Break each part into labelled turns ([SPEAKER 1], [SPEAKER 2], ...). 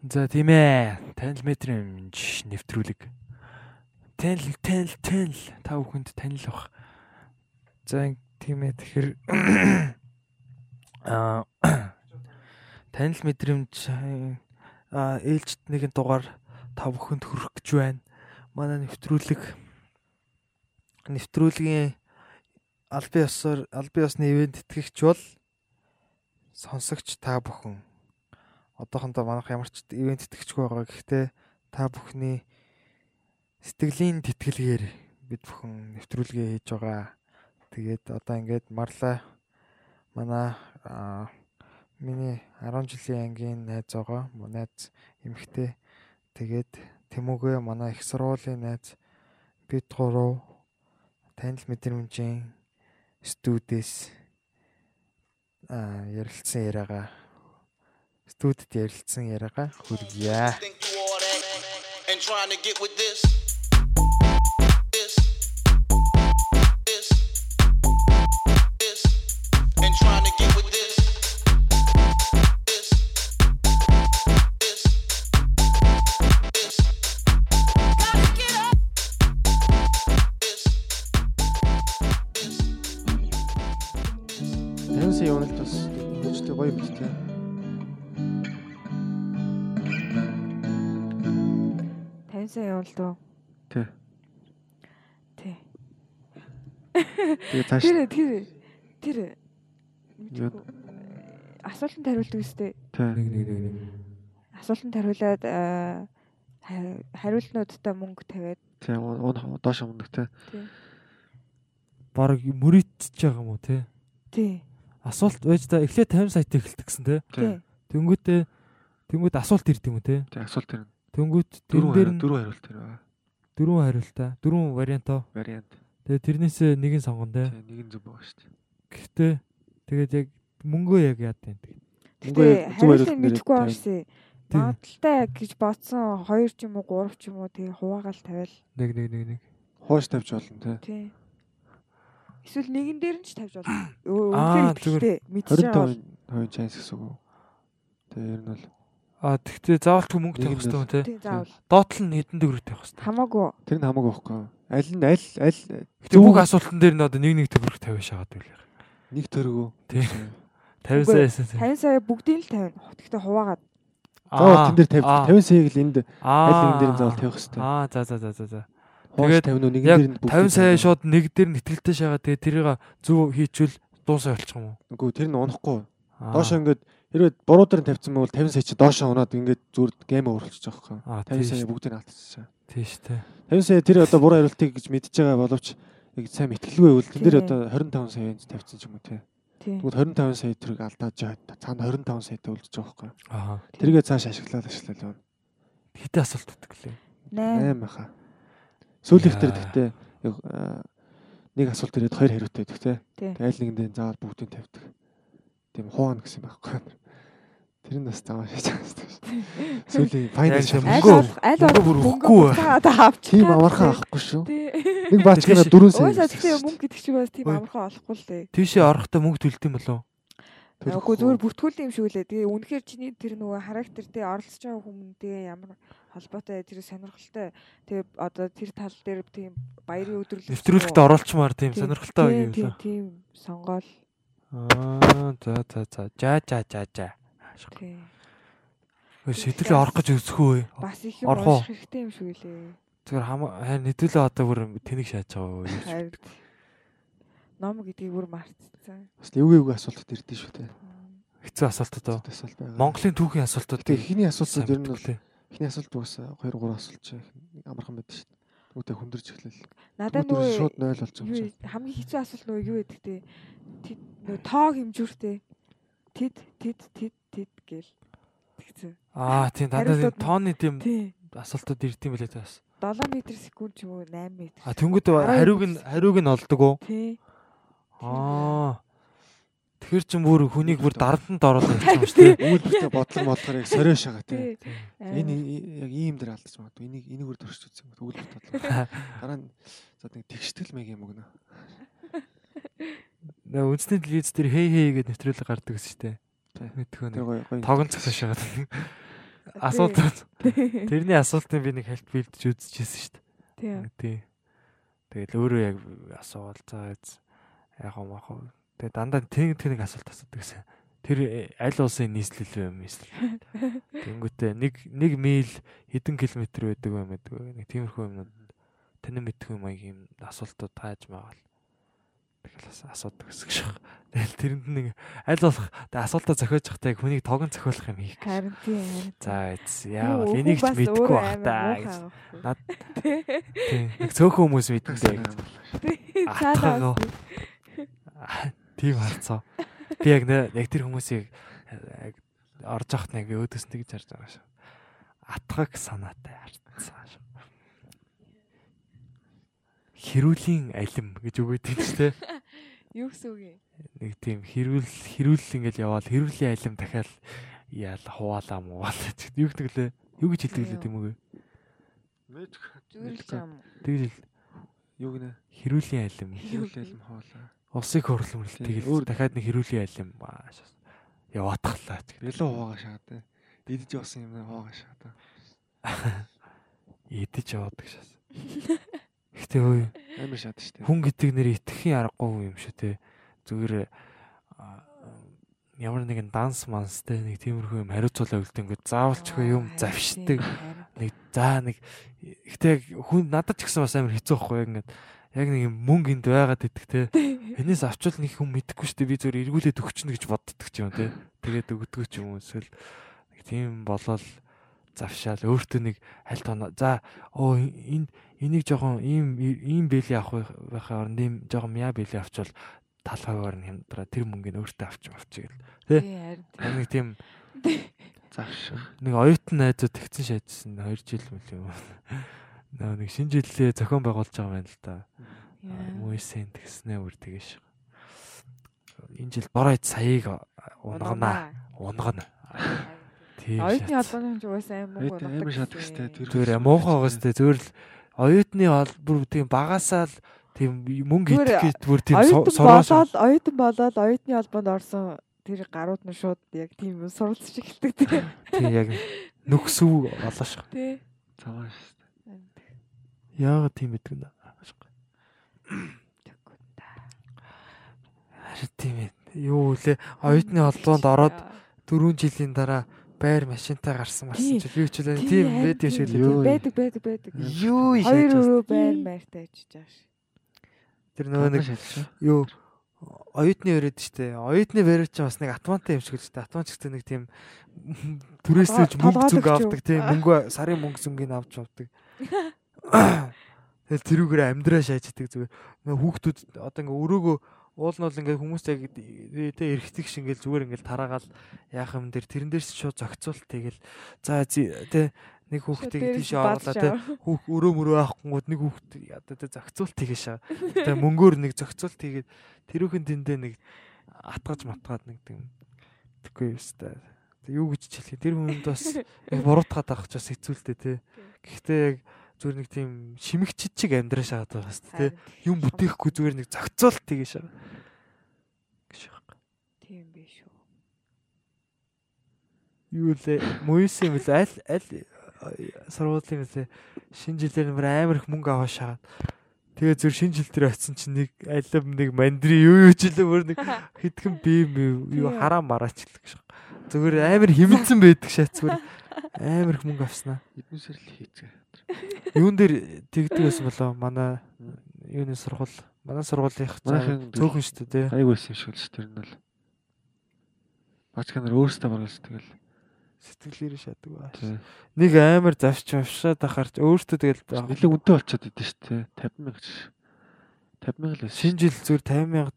[SPEAKER 1] За тийм ээ. Танил мэдрэмж нэвтрүүлэг. Танил танил танил та бүхэнд танил бах. За тийм ээ тэгэхээр аа танил мэдрэмж аа ээлжид нэгэн дугаар та бүхэнд хүрэх гэж байна. Манай нэвтрүүлэг нэвтрүүлгийн албан ёсоор албан ёсны ивент тэтгэгч бол сонсогч та бүхэн одоохондоо манайх ямар ч ивент тэтгэжгүй байгаа. Гэхдээ та бүхний сэтгэлийн тэтгэлгээр бид бүхэн нэвтрүүлгээ хийж байгаа. Тэгээд одоо ингээд марлаа манай миний 10 жилийн ангийн найз байгаа. Найз эмэгтэй. Тэгээд Тэмүүгээ манай их сургуулийн найз бид гурав танил мэдрэмжийн студиэс а ярилцсан яриагаа студид ярилцсан яриагаа хүргье. And trying to get with this.
[SPEAKER 2] Дөө.
[SPEAKER 1] Тий.
[SPEAKER 2] Тий.
[SPEAKER 1] Тэгээ цааш
[SPEAKER 2] Тэр тэр тэр асуултанд хариулдаг үстэй.
[SPEAKER 1] тий нэг нэг нэг нэг.
[SPEAKER 2] Асуултанд хариулаад аа, хари- хариултнуудтай мөнгө тавиад
[SPEAKER 1] Тий доош өмнөх тий.
[SPEAKER 2] тий.
[SPEAKER 1] Бараг мөрөйтж байгаа юм уу тий?
[SPEAKER 2] Тий.
[SPEAKER 1] Асуулт байж та эхлээд 50 сая тэгэлтгсэн тий.
[SPEAKER 2] Тий.
[SPEAKER 1] Тэнгүүтээ тэнгүүд асуулт ирд юм уу тий?
[SPEAKER 3] Тэг асуулт тэр
[SPEAKER 1] Тэнгүүд тэр
[SPEAKER 3] дөрөв
[SPEAKER 1] дээр
[SPEAKER 3] дөрөв хариулт тэр байгаа.
[SPEAKER 1] дөрвөн хариултаа, дөрвөн вариантоо.
[SPEAKER 3] Вариант.
[SPEAKER 1] Тэгээ тэрнээсээ нэг нь сонгон тий.
[SPEAKER 3] Тэг нэг нь зөв байгаа шүү дээ.
[SPEAKER 1] Гэхдээ тэгээд яг мөнгөө яг яад юм.
[SPEAKER 2] Гэтэ
[SPEAKER 3] зөв хариулт
[SPEAKER 2] мэдэхгүй
[SPEAKER 3] нэрээ
[SPEAKER 2] байгаа.
[SPEAKER 1] Тий.
[SPEAKER 2] Магадaltaй гэж бодсон 2 ч юм уу 3 ч юм уу тэгээ хуваагаал тавиал.
[SPEAKER 1] Нэг нэг нэг нэг.
[SPEAKER 3] Хоош тавьж болно те.
[SPEAKER 2] Тий. Эсвэл нэгэн дээр нь ч тавьж болно. Үнэхээр ихтэй мэдчихэж
[SPEAKER 3] 25
[SPEAKER 2] байгаа.
[SPEAKER 3] хувийн чанс гэсэн үг. Тэг ер нь бол
[SPEAKER 1] А тэгтээ заавалчгүй мөнгө тавих хэрэгтэй юм тий. Доотлол нь хэдэн төгрөг тавих хэрэгтэй.
[SPEAKER 2] Хамаагүй.
[SPEAKER 3] тэр нь хамаагүй байхгүй. Аль нь аль аль
[SPEAKER 1] бүх асуултан дээр нь одоо нэг нэг төгрөг тавих шагаад байлаа.
[SPEAKER 3] нэг төргөө.
[SPEAKER 1] Тий. 50
[SPEAKER 2] Үгүй,
[SPEAKER 1] саяас.
[SPEAKER 2] 50 сая бүгдийг л тавина. Гэхдээ хуваагаад.
[SPEAKER 3] Заавал тэн дээр тавь
[SPEAKER 1] аа.
[SPEAKER 3] 50 саяг л энд аль
[SPEAKER 1] Аа.
[SPEAKER 3] нэгэн дээр нь заавал тавих хэрэгтэй.
[SPEAKER 1] Аа за за за за за. Тэгээд
[SPEAKER 3] тавина уу нэгэн
[SPEAKER 1] Яг
[SPEAKER 3] дээр нь
[SPEAKER 1] 50 сая шууд нэг дээр нь ихтгэлтэй шагаад тэгээ тэрийг зөв хийчихвэл дуусаа болчих юм уу?
[SPEAKER 3] Үгүй тэр нь унахгүй.
[SPEAKER 1] Аа.
[SPEAKER 3] Доошоо ингээд хэрвээ буруу дээр тавьсан бол 50 сая чи доошоо унаад ингээд зүгээр гейм өөрчлөж байгаа байхгүй.
[SPEAKER 1] Аа
[SPEAKER 3] 50
[SPEAKER 1] тийм
[SPEAKER 3] сая бүгдийг алдчихсан.
[SPEAKER 1] Тийм шүү дээ.
[SPEAKER 3] 50 сая тэр одоо буруу хариултыг гэж мэдж байгаа боловч яг сайн мэтгэлгүй байвал тэн дээр одоо 25 сая тавьсан ч юм уу.
[SPEAKER 2] Тий.
[SPEAKER 3] Тэгвэл 25 сая тэрийг алдаад жаа цаана 25 саятай үлдэж байгаа байхгүй.
[SPEAKER 1] Аа.
[SPEAKER 3] Тэргээ цааш ашиглаад ашиглаад явна.
[SPEAKER 1] Хитэ асуулт өгдөг лээ.
[SPEAKER 2] 8.
[SPEAKER 3] 8 баха. Сүүлийнх дээр гэхдээ нэг асуулт ирээд хоёр хариутай байдаг.
[SPEAKER 2] Тий.
[SPEAKER 3] Аль нэгэндээ заавал бүгдийг тавьдаг. Тийм хуана гэсэн байхгүй. Тэр нь бас байгаа шүү дээ. Сүүлийн файнал
[SPEAKER 1] тийм
[SPEAKER 2] Аль
[SPEAKER 1] Мөнгөө-
[SPEAKER 2] аль
[SPEAKER 1] мөнгөө
[SPEAKER 2] буцаагаад авч.
[SPEAKER 3] Тийм амархан авахгүй шүү. Нэг баачгана
[SPEAKER 1] Тийш-
[SPEAKER 3] 4 сая.
[SPEAKER 2] Уусаа тэгтээ мөнгө гэдэг шиг бас тийм амархан олохгүй л дээ.
[SPEAKER 1] Тийшээ орохдоо мөнгө төлд юм болов?
[SPEAKER 2] Үгүй зүгээр бүртгүүлсэн юм шиг үлээ. Тэгээ үнэхээр чиний тэр нөгөө характер дээр оролцож байгаа тэгээ ямар холбоотой тэр сонирхолтой. Тэгээ одоо тэр тал дээр тийм баярын өдрөл.
[SPEAKER 1] Нэвтрүүлэгт оруулчмаар тийм сонирхолтой
[SPEAKER 2] тийм
[SPEAKER 1] юм
[SPEAKER 2] тийм
[SPEAKER 1] лээ.
[SPEAKER 2] тийм сонгоол.
[SPEAKER 1] Аа за за за. За за за за.
[SPEAKER 2] Тийм.
[SPEAKER 1] Сэтлээ орох гэж өсөхөө.
[SPEAKER 2] Бас их юм
[SPEAKER 1] Орох
[SPEAKER 2] хэрэгтэй юм шиг үлээ.
[SPEAKER 1] Зүгээр хамаа харин хэдүүлээ одоо бүр тэнийг шааж байгаа юу?
[SPEAKER 2] Ном гэдгийг бүр мартцсан.
[SPEAKER 3] Бас эвгүй асуултууд ирдэ шүү те.
[SPEAKER 1] Хэцүү асуултууд
[SPEAKER 3] байгаа.
[SPEAKER 1] Монголын түүхийн асуултууд.
[SPEAKER 3] Тэг ихний асуултууд ер нь бол ихний асуулт угаасаа 2 3 асуулт чи амархан байдаг шүү дээ. Түүнтэй хүндэрч эхлэв.
[SPEAKER 2] Надад нөгөө
[SPEAKER 3] шууд 0 болсон юм
[SPEAKER 2] юу
[SPEAKER 3] чи.
[SPEAKER 2] хамгийн хэцүү асуулт нөгөө юу гэдэг те. Тэд нөгөө тоо хэмжүүртэй. Тэд тэд тэд тэд гэл. Тэгсэн.
[SPEAKER 1] Аа тийм дандаа тооны тийм
[SPEAKER 2] Тий.
[SPEAKER 1] асуултууд ирд юм билээ таас.
[SPEAKER 2] 7 м секунд ч юм уу 8 м.
[SPEAKER 1] А тэнгууд хариуг нь хариуг нь олдог уу?
[SPEAKER 2] Тий.
[SPEAKER 1] Аа. Тэгэхэр чин бүр хүнийг бүр дарамтанд оруулаад явчих юм шүү дээ.
[SPEAKER 3] Үйлдэлтэй бодлого бодлохоор яг сорио шагаа.
[SPEAKER 2] Тий.
[SPEAKER 3] Энэ яг ийм дээр алдчих магадгүй. Энийг энийг үр төрч үзсэн юм. Үйлдэл бодлого. Дараа нь за нэг тэгштэл мэг юм өгнө.
[SPEAKER 1] Наа үндэсний телевиз дээр хей хей гэдэг нэвтрүүлэг гардаг гэсэн шүү дээ.
[SPEAKER 3] Гоё гоё.
[SPEAKER 1] тогон цасаа шагаад. асуулт тэрний асуултыг би нэг хальт бэлдэж үзчихсэн шүү дээ. Тий. Тэгэл өөрөө яг асуувал за яг юм ах. Тэгээ дандаа тэг тэг нэг асуулт асуудаг гэсэн. Тэр аль улсын нийслэл вэ юм нийслэл. Тэнгүүтээ нэг нэг мил хэдэн километр байдаг вэ мэдгүй. Нэг тиймэрхүү юмнууд таны мэдгүй юм аяг юм асуултууд тааж магаал. Асуудаг гэсэн шиг. Тэгэл тэрэнд нэг аль болох асуултаа зохиож явахдаа хүнийг тогон зохиолох юм хийх.
[SPEAKER 2] Харин тийм.
[SPEAKER 1] За яавал энийг ч мэдгүй бах та гэж. Над тийм нэг цөөхөн хүмүүс мэднэ гэж. Атгаа Тийм харцаа. Би яг нэ- яг тэр хүмүүсийг орж явахт нэг би өөдөөс тэгж харж байгаа шүү. Атгаг санаатай харцаа шүү. Хэрүүлийн алим гэж үгээд тийм ч тийм
[SPEAKER 2] Юу гэсэн үг юм?
[SPEAKER 1] нэг тийм хэрүүл хэрүүл ингээл яваал хэрүүлийн алим дахиад яал хуваалаа муугаал гэж. Юу гэдэг лээ? Юу гэж хэлдэг лээ тийм үгүй.
[SPEAKER 2] Зүгээр л юм.
[SPEAKER 1] Тэгэл
[SPEAKER 3] Юу гинэ?
[SPEAKER 1] хэрүүлийн алим.
[SPEAKER 3] Хөвлөлм хоолоо.
[SPEAKER 1] Усыг хөрлөмөл тэгэл
[SPEAKER 3] өөр-
[SPEAKER 1] дахиад нэг хэрүүлийн алим яваатглаа ч.
[SPEAKER 3] Илүү хуугаа шаадаг. Идэж явсан юм хуугаа шаадаг.
[SPEAKER 1] Идэж яваадаг шээс. Гэтэ өө
[SPEAKER 3] Амар шаадаг штэ.
[SPEAKER 1] хүн гэдэг нэр итгэхийн аргагүй юм шүү те. Зүгээр ямар нэгэн данс манстэй нэг тиймэрхүү юм хариуцуулаа үлдэнгүү заавалчгүй юм завшдаг. Нэг за нэг гэтэ яг хүн надад ч гэсэн бас амар хэцүү байхгүй яг ингээд яг нэг юм мөнгө энд байгаад идэх те. Энэс авчвал нэг хүн мэдэхгүй шүү дээ би зүгээр эргүүлээд өгчнө гэж боддог ч юм те. Тэгээд өгдөг ч юм уу эсвэл нэг тийм болол завшаал өөртөө нэг аль тоноо за оо энэ энийг жоохон ийм ийм бэлий авах байхаа оронд ийм жоохон мяа бэлий авчвал талхаагаар нь хямдраа тэр мөнгөний өөртөө авч авчих гэл. Тэ?
[SPEAKER 2] Тийм харин.
[SPEAKER 1] Яг Нэг тийм
[SPEAKER 3] Завш.
[SPEAKER 1] нэг оюутан найзууд тэгсэн шаажсан 2 жил мөл юм. Наа нэг шинэ жилээ зохион байгуулж байгаа юм л да. Мөсөн тэгснээ үр тэгэж. Энэ жил боройд саяыг унгана. Унгана.
[SPEAKER 2] Оюутны холбооны хэмжээ угаасаа амар
[SPEAKER 3] Оюутны
[SPEAKER 2] муу
[SPEAKER 3] амар шатдаг штэ, тэр
[SPEAKER 1] Зүгээр муухай байгаас тэ зүгээр л оюутны бол бүр тийм багасаа л тийм мөнгө идэх гэж бүр тийм
[SPEAKER 2] болоод оюутан болоод оюутны холбоонд орсон тэр гарууд нь шууд яг тийм суралцж эхэлдэг тийм.
[SPEAKER 1] тийм яг нөхсөв болоо ш.
[SPEAKER 2] Тий.
[SPEAKER 3] Цаваа штэ.
[SPEAKER 1] Яагаад тийм гэдэг нь? Харин тийм ээ. Юу лээ оюутны холбоонд ороод 4 жилийн дараа байр машинтай гарсан марсан чи би ч үлээ тийм байдаг шиг л
[SPEAKER 3] Юу.
[SPEAKER 2] байдаг байдаг байдаг.
[SPEAKER 1] юу
[SPEAKER 2] Хоёр
[SPEAKER 1] шийдэж
[SPEAKER 2] өрөө байр байртай ажиллаж байгаа ш.
[SPEAKER 1] тэр нөгөө нэг юу оюутны өрөөд штэ. Оюутны байр чинь бас нэг атмантай юм шиг л штэ. Атман ч гэсэн нэг тийм түрээсэж мөнгө зүг авдаг тийм мөнгө сарын мөнгө зүнгийг авч авдаг. Тэгэл тэрүүгээр амьдраа шааждаг зүгээр. Хүүхдүүд одоо ингээ өрөөгөө уул нь бол ингээ хүмүүс яг тэ эргэдэг шиг ингээл зүгээр ингээл тараагаал яах юм дээр тэрэн дээрс шууд зохицуулт тэгэл за тэ нэг хүүхдийг тийш оруулаа тэ хүүх өрөө мөрөө авахгүйд нэг хүүхд одоо тэ зохицуулт хийгээш. Тэгээ мөнгөөр нэг зохицуулт хийгээд тэрүүхэн тэндээ нэг атгаж матгаад нэг тийм тэгэхгүй юмстай. Юу гэж хэлэх тэр хүнд бас буруутгаад авах ч бас хэцүүлтэй те. Гэхдээ яг зүгээр нэг тийм шимэгчд чиг амьдраа шахаад байгаа хэвээр те. Юм бүтээхгүй зүгээр нэг зохицуулт хийгээш шаа. Гэж байна.
[SPEAKER 2] Тийм биш үү.
[SPEAKER 1] Юу лээ мөйс юм лээ аль аль сургуулийн юм лээ шинэ жилээр нэмэр амар их мөнгө аваа шахаад тэгээ зүр шинэ жил дээр очисон чинь нэг алим нэг мандри юу юу ч лээ бүр нэг хэдхэн бим юу хараа мараачлаг гэж зүгээр амар хэмэлцэн байдаг шат зүгээр амар их мөнгө авснаа
[SPEAKER 3] Эдэн сэрл хийцгээ.
[SPEAKER 1] Юун дээр тэгдэг байсан болоо манай юуны сургууль манай сургуулийнх цөөхөн шүү дээ тий
[SPEAKER 3] Айг байсан юм шиг л тэр нь бол. Бачканаар өөрөөсөө баргалж тэгэл.
[SPEAKER 1] сэтгэлээр шатдаг баа нэг амар завч авшаад ахаар өөртөө тэгэл
[SPEAKER 3] Нилээ үнэтэй болчиход идэв ш тий. 50 мянга ч. 50 мянга л байсан.
[SPEAKER 1] Шинэ жил зүгээр 50 мянга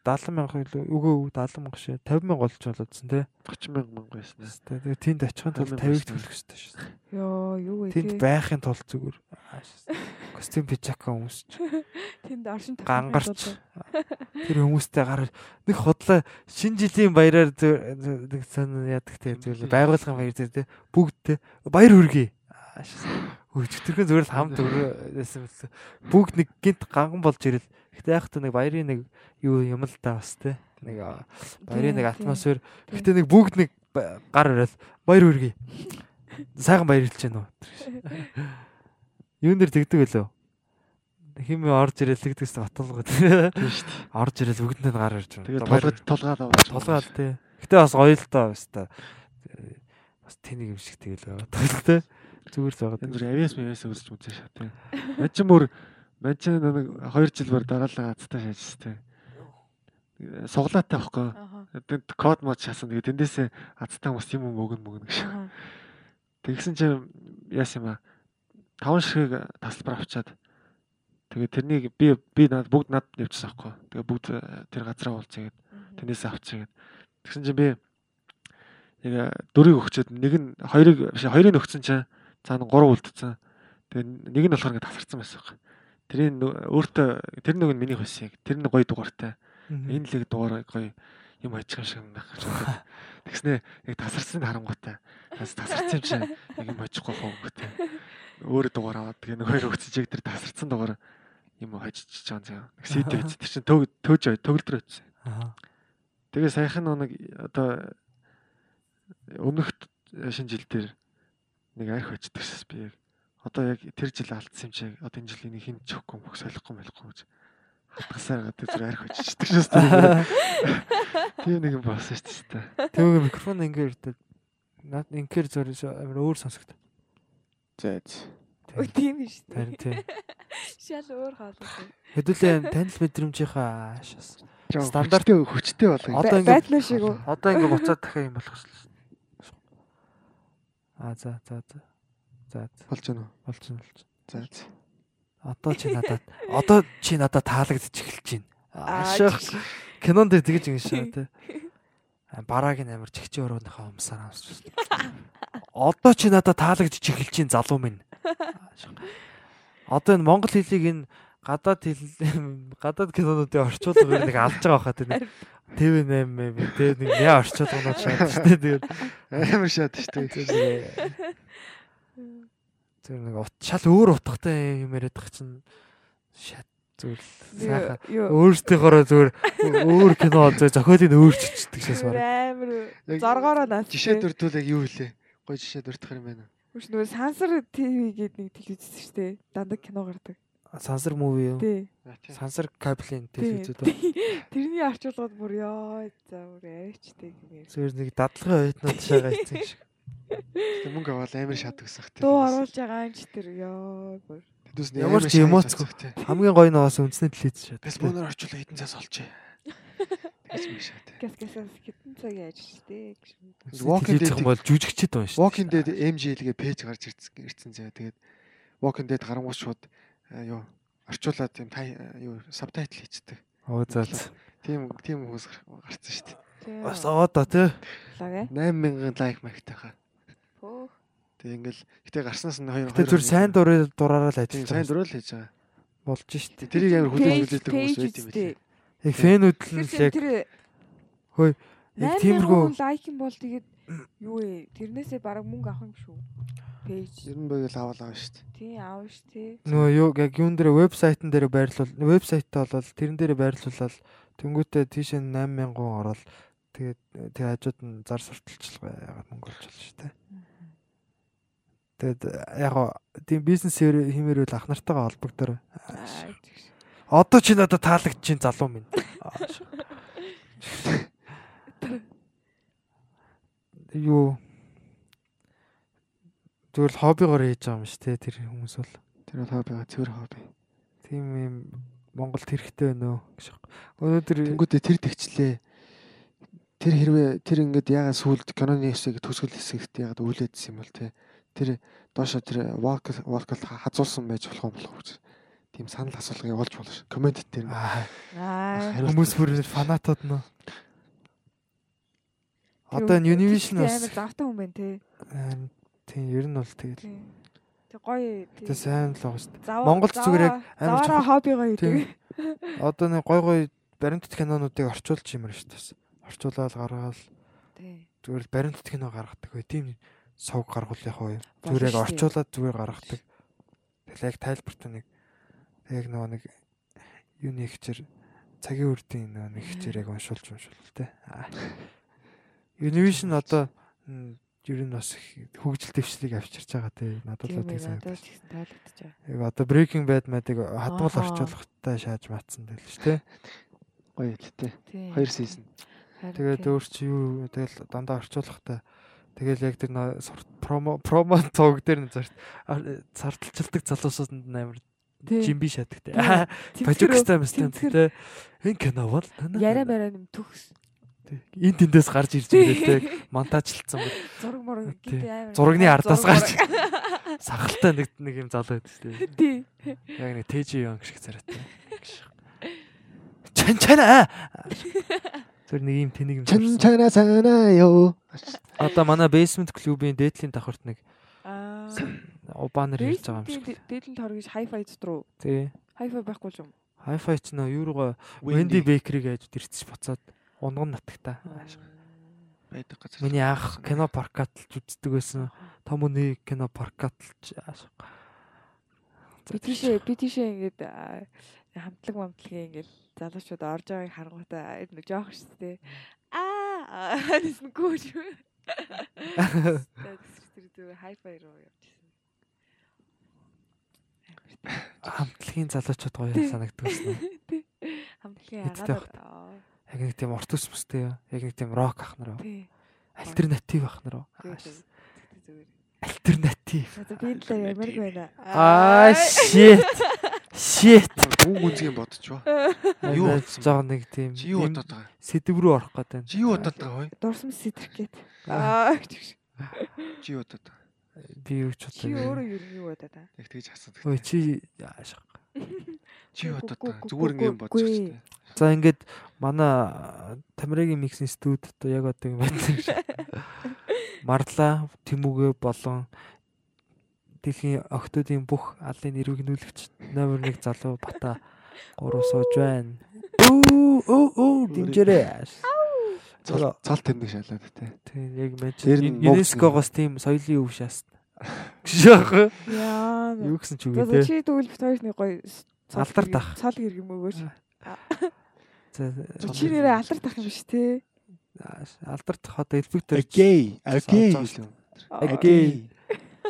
[SPEAKER 1] 70 мянга илүү үгүй 70 мянга шээ. 50 мянга болж болоодсэн тий.
[SPEAKER 3] 30 мянга мянга байсан.
[SPEAKER 1] Тэгээ тэнд очихын тулд
[SPEAKER 3] 50
[SPEAKER 1] 50-ыг
[SPEAKER 3] мянга
[SPEAKER 1] төлөх хэрэгтэй шүү.
[SPEAKER 2] Йоо, юу вэ
[SPEAKER 1] Тэнд байхын тулд зүгээр. Костюм пижака өмсч
[SPEAKER 2] Тэнд оршин
[SPEAKER 1] гангарч. тэр хүмүүстэй гараар нэг хотлоо шинэ жилийн баяраар нэг сан яадаг те зүгээр байгуулгын баяр те. Бүгд те. Баяр хүргэе. Өчтөрхөн зүгээр л хамт өрөөсөн мэт бүгд нэг гинт ганган болж ирэл. Гэтэ яг та нэг баярын нэг юу юм л та бас те нэг баярын нэг атмосфер Гэтэ нэг бүгд нэг гар өрөөл баяр хүргэе. Сайхан баярлж байна уу? Юун дээр тэгдэг байлоо? Хими орж ирэл тэгдэгс баталгаа тийм
[SPEAKER 3] шүү дээ.
[SPEAKER 1] орж ирэл нь гар ирж байна.
[SPEAKER 3] Тэгээд толгойд толгаад аваад.
[SPEAKER 1] толгаал тий. Гэтэ бас гоё л доо бас та бас тэнийг юм шиг тэгэл байгаа тий. Зүгээр л байгаа.
[SPEAKER 3] Энэ зүр авиас мавиас үзэж үзэн шат. Ман ч мөр ман ч нэг 2 жил бүр дараалал гацтай шаажс тий. Суглаатай байхгүй. Тэгээд код мод шаасан. Тэгээд тэндээсээ азтай хүмүүс юм өгөн мөгнө гэж. Тэгсэн чинь яасан юм аа. Таван ширхэг тасалбар авчаад тэгээд тэрнийг би би над бүгд над явчихсан байхгүй. Тэгээд бүгд э, тэр газараа уулзъя гэд тэрнээс авчихъя гэд. Тэгсэн чинь би нэг дөрийг өгчөөд нэг нь хоёрыг биш хоёрыг өгсөн чинь цаана гурав үлдсэн. Тэгээд нэг нь болохоор ингэ тасарсан байсан байхгүй. Тэрийн өөртөө тэр нэг нь миний хосыг тэр нь гоё дугаартай. Энэ лэг дугаар гоё юм ажиг юм шиг байх гэж бодоод. Тэгснэ яг тасарсан харангуйтай. Бас тасарсан юм чинь яг юм ажихгүй гэх. Өөр дугаар аваад тэгээ нэг хоёр чиг тэр тасарсан дугаар юм хожиж байгаа юм. Нэг сид байж тэр чинь төг төөж төгөлдөр байсан. Тэгээ саяхан нэг одоо өмнөх шинэ жил дээр нэг арх очдөг шээс би яг одоо яг тэр жил алдсан юм чи одоо энэ жилийн хин ч өгөхгүй мөх солихгүй мэлэхгүй гэж хатгасаар гадаг зүр арх оччихдаг шээс тийм нэг юм болсон шүү дээ.
[SPEAKER 1] Тэгээ микрофон ингээд ирдэ. Наад инкер зөр амар өөр сонсогд.
[SPEAKER 3] За
[SPEAKER 2] Өө тийм биш.
[SPEAKER 1] Харин тийм.
[SPEAKER 2] Шал өөр хаалга.
[SPEAKER 1] Хэдүүлээ танил мэдрэмжийнхаа
[SPEAKER 3] стандарт хүчтэй болгоо.
[SPEAKER 1] Одоо ингээд
[SPEAKER 2] Байтлаа шиг үү?
[SPEAKER 1] одоо ингээд буцаад дахиад юм болох шээ. Аа за за за. За
[SPEAKER 3] болж байна уу?
[SPEAKER 1] Болчихно болчихно.
[SPEAKER 3] За за.
[SPEAKER 1] Одоо чи надад одоо чи надад таалагдчих эхэлж байна.
[SPEAKER 2] Аа,
[SPEAKER 1] Ашаах кинон дээр тэгэж ингэ шаа тий. А, Бараагийн амир чигчээ өрөөндийнхөө умсаар амсч байна. Одоо чи надад таалагдчих эхэлж байна залуу минь. Одоо энэ монгол хэлийг энэ гадаад хэл гадаад кинонуудын орчуулгаар нэг алж байгаа хаа тий. ТV8 мэ тий нэг яа орчуулгууд шаад шүү дээ. Тэгээд
[SPEAKER 3] Амар шат дээ.
[SPEAKER 1] Тэр нэг ут шал өөр утгатай юм яриад байгаа чинь шат зүгээр л сайхан өөрсдийнхоороо зүгээр өөр кино зөө зохиолыг өөрчилчихдэг шээс баг.
[SPEAKER 2] амар зоргоороо наас.
[SPEAKER 3] Жишээ дурдвал яг юу хэлээ? Гой жишээ дурдах юм байна.
[SPEAKER 2] Үш нөгөө сансар ТV гээд нэг телевиз шүү дээ. Дандаа кино гардаг.
[SPEAKER 1] Сансар муви юу?
[SPEAKER 2] Тий.
[SPEAKER 1] Сансар кабелийн
[SPEAKER 2] Тий.
[SPEAKER 1] телевизүүд ба.
[SPEAKER 2] Тэрний арчуулгад бүр ёо за бүр аричтэй гэмээр.
[SPEAKER 1] Зүгээр нэг дадлагын оюутнууд шагаа хийсэн юм шиг.
[SPEAKER 3] Тэг мөнгө аваад амар шат өгсөн хэ.
[SPEAKER 2] Дуу оруулж байгаа юм ч тэр ёо бүр.
[SPEAKER 3] Тэдүүс
[SPEAKER 1] Ямар ч эмоцгүй. Хамгийн гоё нь бас үндэсний телевиз шат.
[SPEAKER 3] Бэс бонор орчуулаа хэдэн цаас олчээ. Тэгэж юм шат.
[SPEAKER 2] Гас гасаас хитэн цагийн ажилчтэй.
[SPEAKER 3] Walking Dead-
[SPEAKER 1] бол жүжигчд байна шүү.
[SPEAKER 3] Walking Dead MJ-лгээ пэйж гарч ирсэн ирсэн заяа. Тэгээд Walking Dead гарангуй шууд юу орчуулаад тийм тай юу сабтайтл хийчихдэг.
[SPEAKER 1] Оо за.
[SPEAKER 3] Тийм тийм хүмүүс гар- гарцсан шүү дээ.
[SPEAKER 1] Бас оо да тий.
[SPEAKER 2] лагаа.
[SPEAKER 3] 8000 лайк магтайхаа.
[SPEAKER 2] Хөөх.
[SPEAKER 3] Тэг ингээл гэтээ гарснаас нь хоёр
[SPEAKER 1] Тэ зүр сайн дураар дураараа л ажиллаж
[SPEAKER 3] сайн
[SPEAKER 1] байгаа.
[SPEAKER 3] дурал хийж байгаа.
[SPEAKER 1] болж штт.
[SPEAKER 3] Тэрийг амар хүлээж
[SPEAKER 2] Page-
[SPEAKER 3] үзүүлдэг хүмүүс байт юм билээ.
[SPEAKER 1] Яг фэнүүд л яг
[SPEAKER 2] тэр
[SPEAKER 1] яг
[SPEAKER 2] 8000
[SPEAKER 1] тиймэрхүү
[SPEAKER 2] лайк юм бол тэгээд юу вэ? Тэрнээсээ баг мөнгө авах юм шүү. Пэйж.
[SPEAKER 3] Ер нь байгаад аваалаа шүү дээ.
[SPEAKER 2] Тий, аав ш тий.
[SPEAKER 1] нөгөө юу яг юун дээр вебсайтн дээр байрлуул вебсайтаа бол тэрэн дээр байрлуулаад тэнгуүтээ тийш 8000 ороод тэгээд тэг хажууд нь зар сурталчилгаа ягаад мөнгө олж болно шүү дээ. Тэгээд яг гоо тийм бизнес хиймээрүүл ах нартайгаа холбогдоор
[SPEAKER 2] Аа, тэгш.
[SPEAKER 1] одоо чи надад таалагдж чинь залуу минь. Юу зүгээр л хоббигоор хийж байгаа юм шүү дээ тэр хүмүүс бол.
[SPEAKER 3] Тэр бол хобби, цэвэр хобби.
[SPEAKER 1] Тийм юм Монголд хэрэгтэй байна уу гэж. Өнөөдөр
[SPEAKER 3] Тэнгүүдээ тэр тэгчлээ. Тэр хэрвээ тэр ингээд ягаад сүулт киноны хэсэг төсгөл хэсэгт ягаад үүлээдсэн юм бол те. Тэр доошо тэр walk walk хазуулсан байж болох юм болов уу гэж. Тийм санал асуулга явуулж болно ш. Коммент дээр.
[SPEAKER 1] Аа, хүмүүс бүр фанатууд нөө. Одоо Univision
[SPEAKER 2] амар
[SPEAKER 1] бас
[SPEAKER 2] завтай хүн байна
[SPEAKER 1] аа, тийм ер нь бол тэгэл.
[SPEAKER 2] Тэг гоё. тий.
[SPEAKER 1] тэ сайн л байгаа шүү дээ. Монголд зүгээр яг амар
[SPEAKER 2] заваараа хоббигоо хийдэг.
[SPEAKER 1] Одоо нэг гой гой баримтат кинонуудыг орчуулж юмэр шүү дээ. Орчуулаад гаргаал зүгээр л баримтат кино гаргадаг бай. Тийм сувг гаргуулах уу. Зүгээр яг орчуулад зүгээр гаргадаг. Тэгэл яг тайлбарт нэг яг нөгөө нэг юуны хчээр цагийн үрдийн нөгөө нэг хчээр яг уншуулж уншуул тэ. Univision одоо ер нь бас их хөгжил дэвшлийг авчирч байгаа тий. Надад л
[SPEAKER 2] Тийм
[SPEAKER 1] тийг санагдаж. Яг одоо Breaking Bad мадыг хадгуул
[SPEAKER 2] Ахаа.
[SPEAKER 1] орчуулгахтай шааж матсан байл ш тий.
[SPEAKER 3] Гоё л.
[SPEAKER 2] Тийм.
[SPEAKER 3] Хоёр season.
[SPEAKER 1] Тэгээд өөр чи юу тэгэл дандаа орчуулгахтай. Тэгэл яг тэр промо промо цог дээр нь зарт царталчилдаг залуусууд амар жимби тий. Бажукстай мэстэн
[SPEAKER 2] тэмцгэр-
[SPEAKER 1] тий. Энэ кино бол
[SPEAKER 2] Яриа бараа юм төгс.
[SPEAKER 1] Энэ тэндээс гарч ирж байгаа тий. Монтажлцсан бол
[SPEAKER 2] Зураг мураг гинти амар.
[SPEAKER 1] зурагны ардаас гарч сахалтай нэг нэг юм залуу байдаг дээ.
[SPEAKER 2] Тийм.
[SPEAKER 1] Яг нэг тэжи юм шиг царайтай. Чан чана. Зүр нэг юм тэнийг юм.
[SPEAKER 3] Чан чана санаа ёо.
[SPEAKER 1] Одоо манай basement клубын дээдлийн давхарт нэг
[SPEAKER 2] Аа.
[SPEAKER 1] банер хийж байгаа юм шиг.
[SPEAKER 2] Дээдэн тор гэж хай-фай дотор уу?
[SPEAKER 1] Тий.
[SPEAKER 2] Хай-фай байхгүй юм.
[SPEAKER 1] Hi-Fi ч нөө юу руугаа Wendy Bakery гэж ирцэж буцаад унган натгта.
[SPEAKER 3] байдаг газар.
[SPEAKER 1] Миний анх кино паркатлж үздэг байсан. Том үний кино паркатлж
[SPEAKER 2] Би тийшээ би тийшээ ингээд хамтлаг мамтлагийн ингээд залуучууд орж байгааг харангуйтай нэг жоох шүү дээ. Аа нэсэн гүүж. Тэр зүгээр хай-фай руу явчихсан.
[SPEAKER 1] хамтлагийн залуучууд гоё санагддаг байсан.
[SPEAKER 2] Хамтлагийн агаар.
[SPEAKER 1] Яг нэг тийм урт ус мөстэй юу? Яг нэг тийм рок ахнар уу?
[SPEAKER 2] Тий.
[SPEAKER 1] Альтернатив ахнар уу?
[SPEAKER 2] Зүгээр. Зүгээр.
[SPEAKER 1] Альтернатив.
[SPEAKER 2] Одоо би л ямар байна.
[SPEAKER 1] Аа shit. Shit.
[SPEAKER 3] Хүн гүнзгий бодчихоо. Юу бэ?
[SPEAKER 1] жоо нэг тийм
[SPEAKER 3] Чи юу бодоод байгаа?
[SPEAKER 1] сэдв рүү орох гээд байна.
[SPEAKER 3] Чи юу бодоод байгаа вэ?
[SPEAKER 2] Дурсам сэтрэх гээд. Аа.
[SPEAKER 3] Чи юу бодоод байгаа?
[SPEAKER 1] Би юу ч
[SPEAKER 2] Чи
[SPEAKER 1] бодлоо.
[SPEAKER 2] өөрөө юу юу бодоо та?
[SPEAKER 3] Яг тэгж асуудаг.
[SPEAKER 1] Ой чи яашаа.
[SPEAKER 3] Чи
[SPEAKER 2] гү-
[SPEAKER 3] Зүгээр
[SPEAKER 2] гүй.
[SPEAKER 3] шүү дээ.
[SPEAKER 1] За ингээд манай Тамирагийн миксийн студ одоо яг одоо юм байна. Марла Тэмүүгэ болон дэлхийн октодын бүх алын нэрвэг нүүлэгч номер 1 залуу бата 3 сууж байна. Өө өө өө дэмжээрэй.
[SPEAKER 3] Цол цол тэрнийг шалаад тээ.
[SPEAKER 1] Тийм яг
[SPEAKER 3] мог
[SPEAKER 1] ЮНЕСКОгоос тийм соёлын өв шаасан. Гшаах.
[SPEAKER 2] Яа.
[SPEAKER 1] Юу гэсэн ч үгүй те.
[SPEAKER 2] чи тэгвэл бит хоёр нэг гоё цол
[SPEAKER 1] Алдарт
[SPEAKER 2] гэрэг-
[SPEAKER 1] ах.
[SPEAKER 2] Цол гэрэг юм өгөөч.
[SPEAKER 1] За
[SPEAKER 2] Чи нэрээ алдарт ах юм биш те.
[SPEAKER 1] алдарт хот элбэг төр. Цол-
[SPEAKER 3] Агей.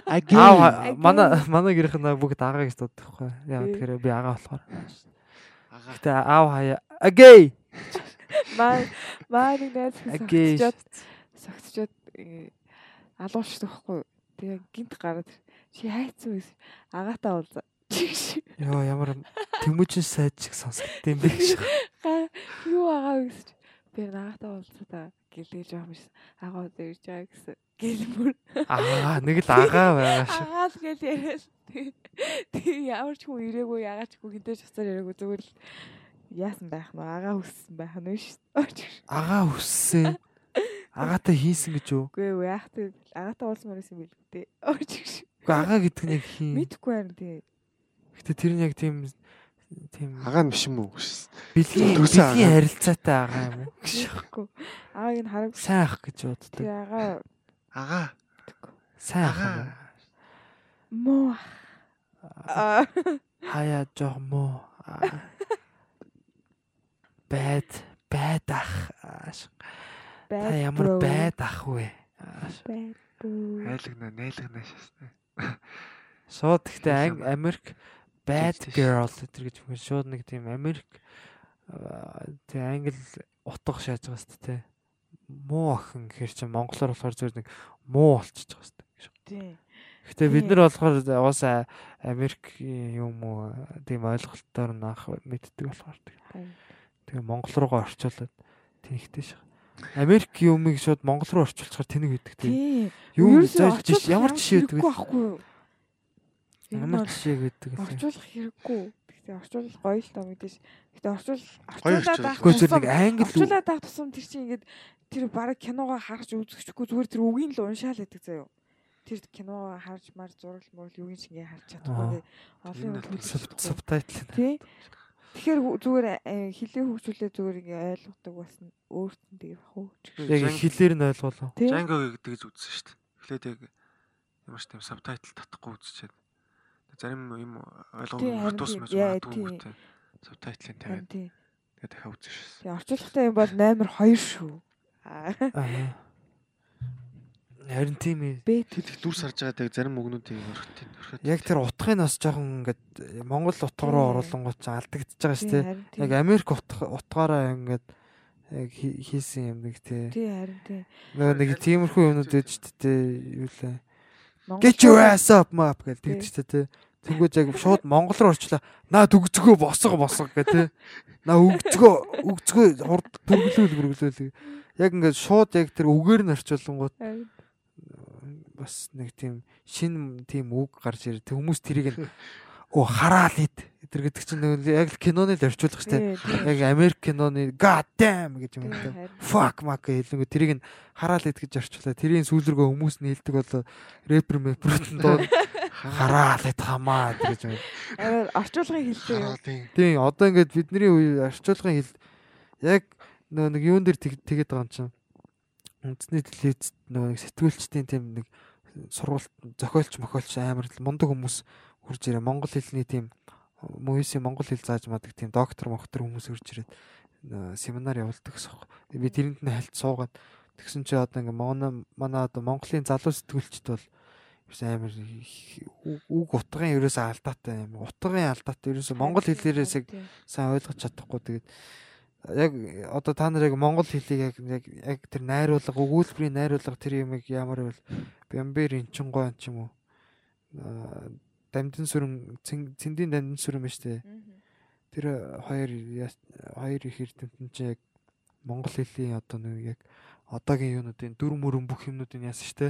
[SPEAKER 3] Агей.
[SPEAKER 1] Аа манай манай нь бүгд агаа гэж дууддаг хгүй. Яг
[SPEAKER 2] Тий.
[SPEAKER 1] тэгэхээр би агаа болохоор.
[SPEAKER 3] Ага.
[SPEAKER 1] Гэтэ аав хаяа. Агей.
[SPEAKER 2] Маа маа нэг найз
[SPEAKER 1] Агей.
[SPEAKER 2] согтчоод согтчоод э, алуурчдаг байхгүй. Тэгээ гинт гараад чи хайцсан байсан. Агаатай уулзаа.
[SPEAKER 1] Йоо ямар тэмүүжин сайд шиг сонсогдсон юм бэ гэж.
[SPEAKER 2] Юу агаа вэ гэж. Би агаатай уулзаа та гэлээж байгаа юм шиг. Агаа ирж байгаа гэсэн. Гэлмөр.
[SPEAKER 1] Аа нэг л агаа байгаа шиг.
[SPEAKER 2] Агаа л гэл яриад. Тэгээ ямар ч хүн ирээгүй ягаад ч хүн хинтэж уцаар яриаггүй зүгээр л яасан байх нь агаа хүссэн байх нь шүү.
[SPEAKER 1] Агаа өссөн. Агаатай хийсэн гэж юу?
[SPEAKER 2] Үгүй ээ яах вэ? Агаатай уулзмаар байсан юм билүү дээ. Очигш.
[SPEAKER 1] Үгүй агаа гэдэг нь яг хин.
[SPEAKER 2] Мэдхгүй байна тий.
[SPEAKER 1] Гэтэ тэр нь яг тийм тийм
[SPEAKER 3] Агаа нь биш юм уу?
[SPEAKER 1] бэлгийн
[SPEAKER 3] Төрсөн
[SPEAKER 1] бэлгийн
[SPEAKER 3] агаа.
[SPEAKER 1] харилцаатай агаа юм уу?
[SPEAKER 2] Мэдхгүй. Агааг нь хараг
[SPEAKER 1] Сайн ах гэж боддог.
[SPEAKER 2] тий агаа
[SPEAKER 3] Агаа.
[SPEAKER 1] Сайн ах.
[SPEAKER 2] Аа.
[SPEAKER 1] Хаяа жоох муу. Аа. Бэд бэд ах. Та ямар байд ах вэ?
[SPEAKER 3] Айлгна, найлгна шээ.
[SPEAKER 1] Шууд
[SPEAKER 3] Ялангуяа.
[SPEAKER 1] Америк bad girl гэдэг гэж юм шууд нэг тийм Америк тэг англи утга шааж байгаа шүү дээ. Муу охин гэхэр чи монголоор болохоор зөв нэг муу болчихж байгаа шүү дээ. Гэтэ бид нар болохоор уусаа Америк юм уу тийм ойлголтоор наах мэддэг болохоор
[SPEAKER 2] Тийм.
[SPEAKER 1] тэгээ монгол руугаа орчуулад тэнхтэй шээ. Америк юмыг шууд монгол руу орчуулчихаар тэнэг гэдэг тийм.
[SPEAKER 2] Тий.
[SPEAKER 1] Юу зайлж ш- ямар жишээ өгдөг вэ?
[SPEAKER 2] байхгүй юу?
[SPEAKER 1] Ямар жишээ гэдэг вэ?
[SPEAKER 2] орчуулах хэрэггүй. Гэхдээ орчуулах гоё л тоо мэдээж. Гэхдээ орчуул орчуулаад
[SPEAKER 3] орчуул.
[SPEAKER 2] авах
[SPEAKER 1] Гэхдээ нэг англи
[SPEAKER 2] орчуулаад авах тусам тэр чинь ингээд тэр баг киногоо харж үзэхгүй зүгээр тэр үгийн л уншаал байдаг заяо. Тэр киногоо харж мар зураг мурал юугийн ч ингээд харж чадахгүй олон чадахгүй.
[SPEAKER 1] субтайтл.
[SPEAKER 2] Тий. Тэгэхээр зүгээр э, хилээ хөгжүүлээ зүгээр ингээ ойлгодог бас өөрт нь тэгээ уу.
[SPEAKER 1] Яг хэлээр нь.
[SPEAKER 2] Тий.
[SPEAKER 3] Django гэдэг гэж үзсэн шүү дээ. Эхлээд яг ямар ч тийм сабтайтл татахгүй үзчихээд. Зарим юм
[SPEAKER 2] харин
[SPEAKER 3] хурдус мэж магадгүй сабтайтлын тавиад тэгээ дахиад үзсэн шээ.
[SPEAKER 2] Тэгээ орчуулгатай юм бол номер 2 шүү. Аа.
[SPEAKER 1] Харин тийм ээ.
[SPEAKER 3] Тэр их дүр сарж байгаа яг зарим өгнүүдийг өрхөт өрхөт.
[SPEAKER 1] Яг тэр утгыг нас жоохон ингээд Монгол утга руу оруулангууд ч алдагдчихж байгаа шүү дээ. Яг Америк утга утгаараа ингээд яг хий- хийсэн юм нэг тий.
[SPEAKER 2] тий харин тий.
[SPEAKER 1] Нөгөө нэг тиймэрхүү юмнууд ээж шүү дээ. Юу лээ. Get your ass up map гэж тэгдэж шүү дээ. Тэнгүүд яг шууд монгол руу орчлаа. Наа дүгзгөө босго босго гэх тий. Наа өгзгөө өгзгөө хурд бүргэлүүл бүргэлүүл. Яг ингээд шууд яг тэр үгээр нь орчуулангууд
[SPEAKER 2] Харин
[SPEAKER 1] бас нэг тийм шин тийм үг гарч ирээ. Тэг хүмүүс тэрийг нь оо хараал ид. Тэр гэдэг чинь яг л киноны л орчуулах штэ. Яг Америк киноны god damn гэж юм гэдэг. Fuck мак хэлэнгүү тэрийг нь хараал ид гэж орчуулаа. Тэрийн сүүлргөө хүмүүс нь хэлдэг бол рэпер мэпрүүд нь дууд хараал ид хамаа гэж юм.
[SPEAKER 2] Арай орчуулгын хэлтэй
[SPEAKER 1] Тийм одоо ингээд бидний үе орчуулгын хэл яг нөгөө нэг юун дээр тэг- тэгээд байгаа юм чинь үндэсний телевиз нөгөө сэтгүүлчдийн тийм нэг сургалт зохиолч мохиолч амар мундаг хүмүүс хурж ирээ монгол хэлний тийм мөйсийн монгол хэл зааж мадаг тийм доктор моктор хүмүүс хурж ирээд нөө семинар явуулдаг гэсэн. Би тэрэнд нь хальт суугаад тэгсэн чи одоо ингээ манай манай одоо монголын залуу сэтгүүлчд бол ерөөс амар үг утгын ерөөсөө алдаатай юм. Утгын алдаатай ерөөсөө монгол хэлээрээс яг сайн ойлгож чадахгүй тэгээд яг одоо та нар яг монгол хэлийг яг яг тэр найруулга өгүүлбэрийн найруулга тэр юмыг ямар байвал бямбер энчингой ч юм уу сүрэн цэн- цэндийн дамдын сүрэн ба штэ тэр хоёр хоёр их эрдэмтэн чинь яг монгол хэлний одоо нэг яг одоогийн юунуудын дүр мөрөн бүх юмнуудыг яасан штэ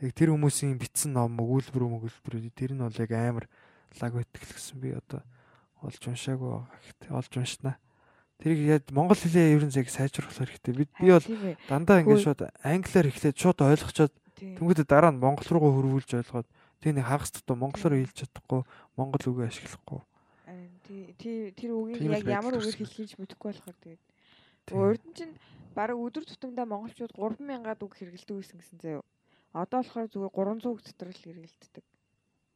[SPEAKER 1] яг тэр хүмүүсийн бичсэн ном өгүүлбэр өгүүлбэр тэр нь бол яг амар лаг байтгал гэсэн би одоо олж уншаагүй байгаа гэхдээ олж уншнаа. Тэрийг яг монгол хэлээ ерөн яг сайжруулах хэрэгтэй. Би би бол дандаа ингэ
[SPEAKER 2] Хөөе.
[SPEAKER 1] шууд англиар эхлээд шууд ойлгочоод
[SPEAKER 2] Тий.
[SPEAKER 1] тэнгуүдээ дараа нь монгол руугаа хөрвүүлж ойлгоод тэг нэг хагас дотоо монголоор хэлж чадахгүй монгол үгээ ашиглахгүй.
[SPEAKER 2] Тий тий- тэр үгийг яг ямар үгээр хэлхийж мэдэхгүй болохоор тэгээд урд нь чинь бараг өдөр тутамдаа монголчууд 3000-аад үг хэрэгэлдэг байсан гэсэн заяа. Одоо болохоор зүгээр 300 үг дотор л хэрэгэлддэг.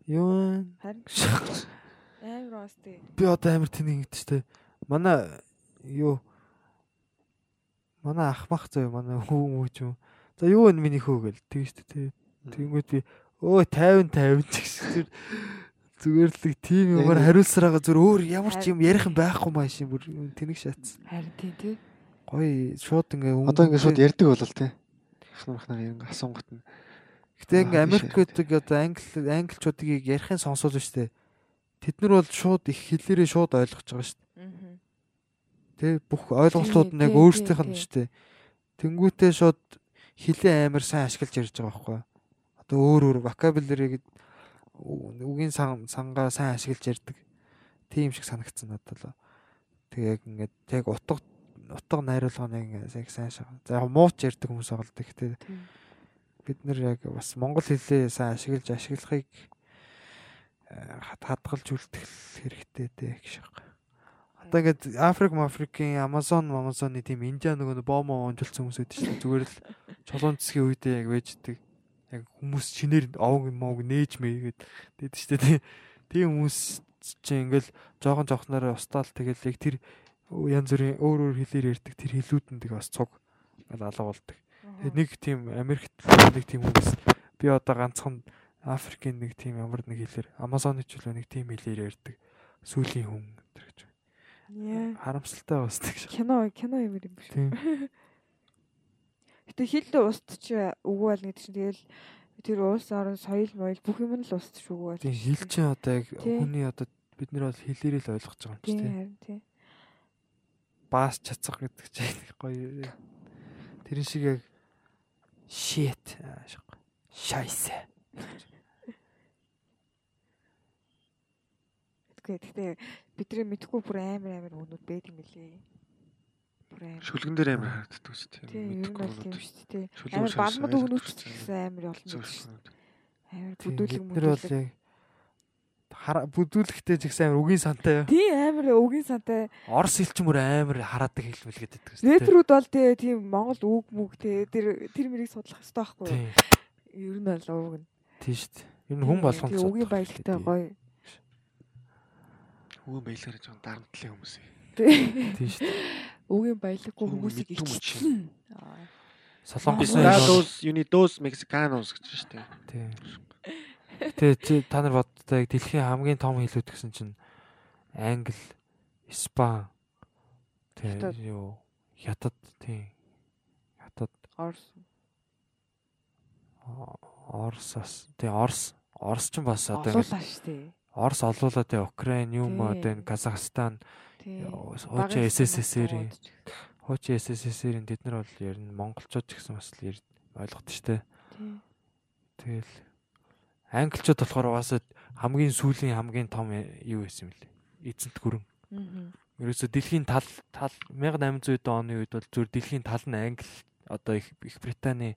[SPEAKER 1] Юу
[SPEAKER 2] Харин амар уустай.
[SPEAKER 1] би одоо амар тэнийг ингэдэж штэ. Манай юу манай ах мах зөө манай хүү мүү ч юм. За юу вэ миний хүү гэл тэг штэ тэг. Тэнгүүд би өө 50 50 ч гэсэн зүгээр л тийм юмар
[SPEAKER 3] Яг-
[SPEAKER 1] хариулсараа зүгээр өөр ямар ч юм ярих юм байхгүй маа шин бүр тэнэг шатсан.
[SPEAKER 2] Харин тий тий.
[SPEAKER 1] Гоё шууд ингээ
[SPEAKER 3] Одоо ингэ шууд ярддаг болол тий. Ахнаар ахнаар ингэ асуунгот нь.
[SPEAKER 1] Гэтэ ингээ Америкуудыг одоо англи англичуудыг ярихын сонсоод штэ. Тэд нар бол шууд их хэлээрээ шууд ойлгож байгаа штэ. Тэ бүх ойлголтууд нь яг өөрсдийнх нь штэ. Тэнгүүтээ шууд хилээ амар сайн ашиглаж ярьж байгаа байхгүй. Одоо өөр өөр vocabulary-г үгийн сан сангаа сайн ашиглаж ярьдаг. Тийм шиг санагдсан надад л. Тэг яг ингээд яг утга утга найруулга нэг яг сайн шаа. За яг мууч ярьдаг хүмүүс байгаа л да. Гэтэ бид нар яг бас монгол хэлээ сайн ашиглаж ашиглахыг э, хад- хадгалж үлдэх хэрэгтэй дээ гэж байна. Одоо ингээд Африк, Африкийн Амазон, Амазоны тийм Индиа нөгөө бомо онжилсан хүмүүс үүдэж шүү. Зүгээр л чулуун цэсгийн үедээ яг вэждэг. Яг хүмүүс шинээр овг мог нээж мэйгээд дээд шүү дээ. Тийм хүмүүс чинь ингээл жоохон жоохноор устаал тэгэл яг тэр янз бүрийн өөр өөр хэлээр ярьдаг тэр хэлүүдэн бас цуг алга болдог. Тэгээд нэг тийм Америкт нэг тийм хүмүүс би одоо ганцхан Африкийн нэг тийм ямар нэг хэлээр Амазоны ч үлээ нэг тийм хэлээр ярьдаг. Сүүлийн хүн. Харамсалтай бас тэг шиг.
[SPEAKER 2] Кино кино юм юм биш.
[SPEAKER 1] Тийм.
[SPEAKER 2] Гэтэ хил устч үгүй болно гэдэг чинь тэгэл тэр улс орон соёл моёл бүх юм нь л устч үгүй болж.
[SPEAKER 1] Тийм хэл чинь одоо яг
[SPEAKER 2] Тийм.
[SPEAKER 1] хүний одоо бид нар бол хэлээрээ л ойлгож байгаа юм чи
[SPEAKER 2] Тийм
[SPEAKER 1] тийм.
[SPEAKER 2] харин тий.
[SPEAKER 1] Баас чацах гэдэг чинь гоё. Тэрэн шиг яг shit аашиг.
[SPEAKER 2] Тэгэхгүй гэхдээ бидний мэдхгүй бүр амар амар өнүүд байд юм билээ. Бүр амар.
[SPEAKER 3] Шүлгэн дээр амар харагддаг шүү дээ.
[SPEAKER 2] Тийм
[SPEAKER 3] болоод.
[SPEAKER 2] шүү дээ. Амар балмад өгнөч гэсэн амар олон байдаг шүү.
[SPEAKER 3] Зөвшөөрөл.
[SPEAKER 2] Амар бүдүүлэг
[SPEAKER 1] яг хара бүдүүлэхтэй ч гэсэн амар үгийн сантай.
[SPEAKER 2] Тийм амар үгийн сантай.
[SPEAKER 1] Орос хэл ч мөр амар хараадаг хэлмэл гэдэг дээ.
[SPEAKER 2] Рэперүүд бол тий тийм Монгол үг мүг тий тэр тэр мэрийг судлах хэрэгтэй байхгүй юу? Ер нь бол ууг нь.
[SPEAKER 1] Тийм шүү дээ. Ер нь хүн болгонд
[SPEAKER 2] тий, үгийн баялагтай гоё.
[SPEAKER 3] Өвөн баялаар жоохон дарамтлын хүмүүс.
[SPEAKER 2] Тий.
[SPEAKER 1] Тийм шүү дээ.
[SPEAKER 2] Үгийн баялаггүй
[SPEAKER 3] Үгийн
[SPEAKER 2] хүмүүсийг
[SPEAKER 3] мөн
[SPEAKER 2] ихчлэн. Аа.
[SPEAKER 1] Солонгосын
[SPEAKER 3] Unidos Unidos Mexicanos гэж шүү дээ.
[SPEAKER 1] тий. Гэтэ чи та нар боддоо яг дэлхийн хамгийн том хэлүүд гэсэн чинь англи, испан тий
[SPEAKER 2] Хятад.
[SPEAKER 1] юу хятад тий. Хятад
[SPEAKER 2] Орс.
[SPEAKER 1] Орсос тий Орс Орс ч бас одоо ингээд
[SPEAKER 2] шүү дээ.
[SPEAKER 1] Орс олуулаа тий Украин юм одоо энэ Казахстан хуучин СССР-ийн хуучин СССР-ийн тэд нар бол ер нь монголчууд ч гэсэн бас л ер ойлгохд штэ. Тэгэл англичууд болохоор угаасаа хамгийн сүүлийн хамгийн том юу байсан юм лээ. Эзэнт гүрэн.
[SPEAKER 2] Мгм.
[SPEAKER 1] Ерөөсө дэлхийн тал тал 1800 оны үед бол зөв дэлхийн тал нь англи одоо их их Британий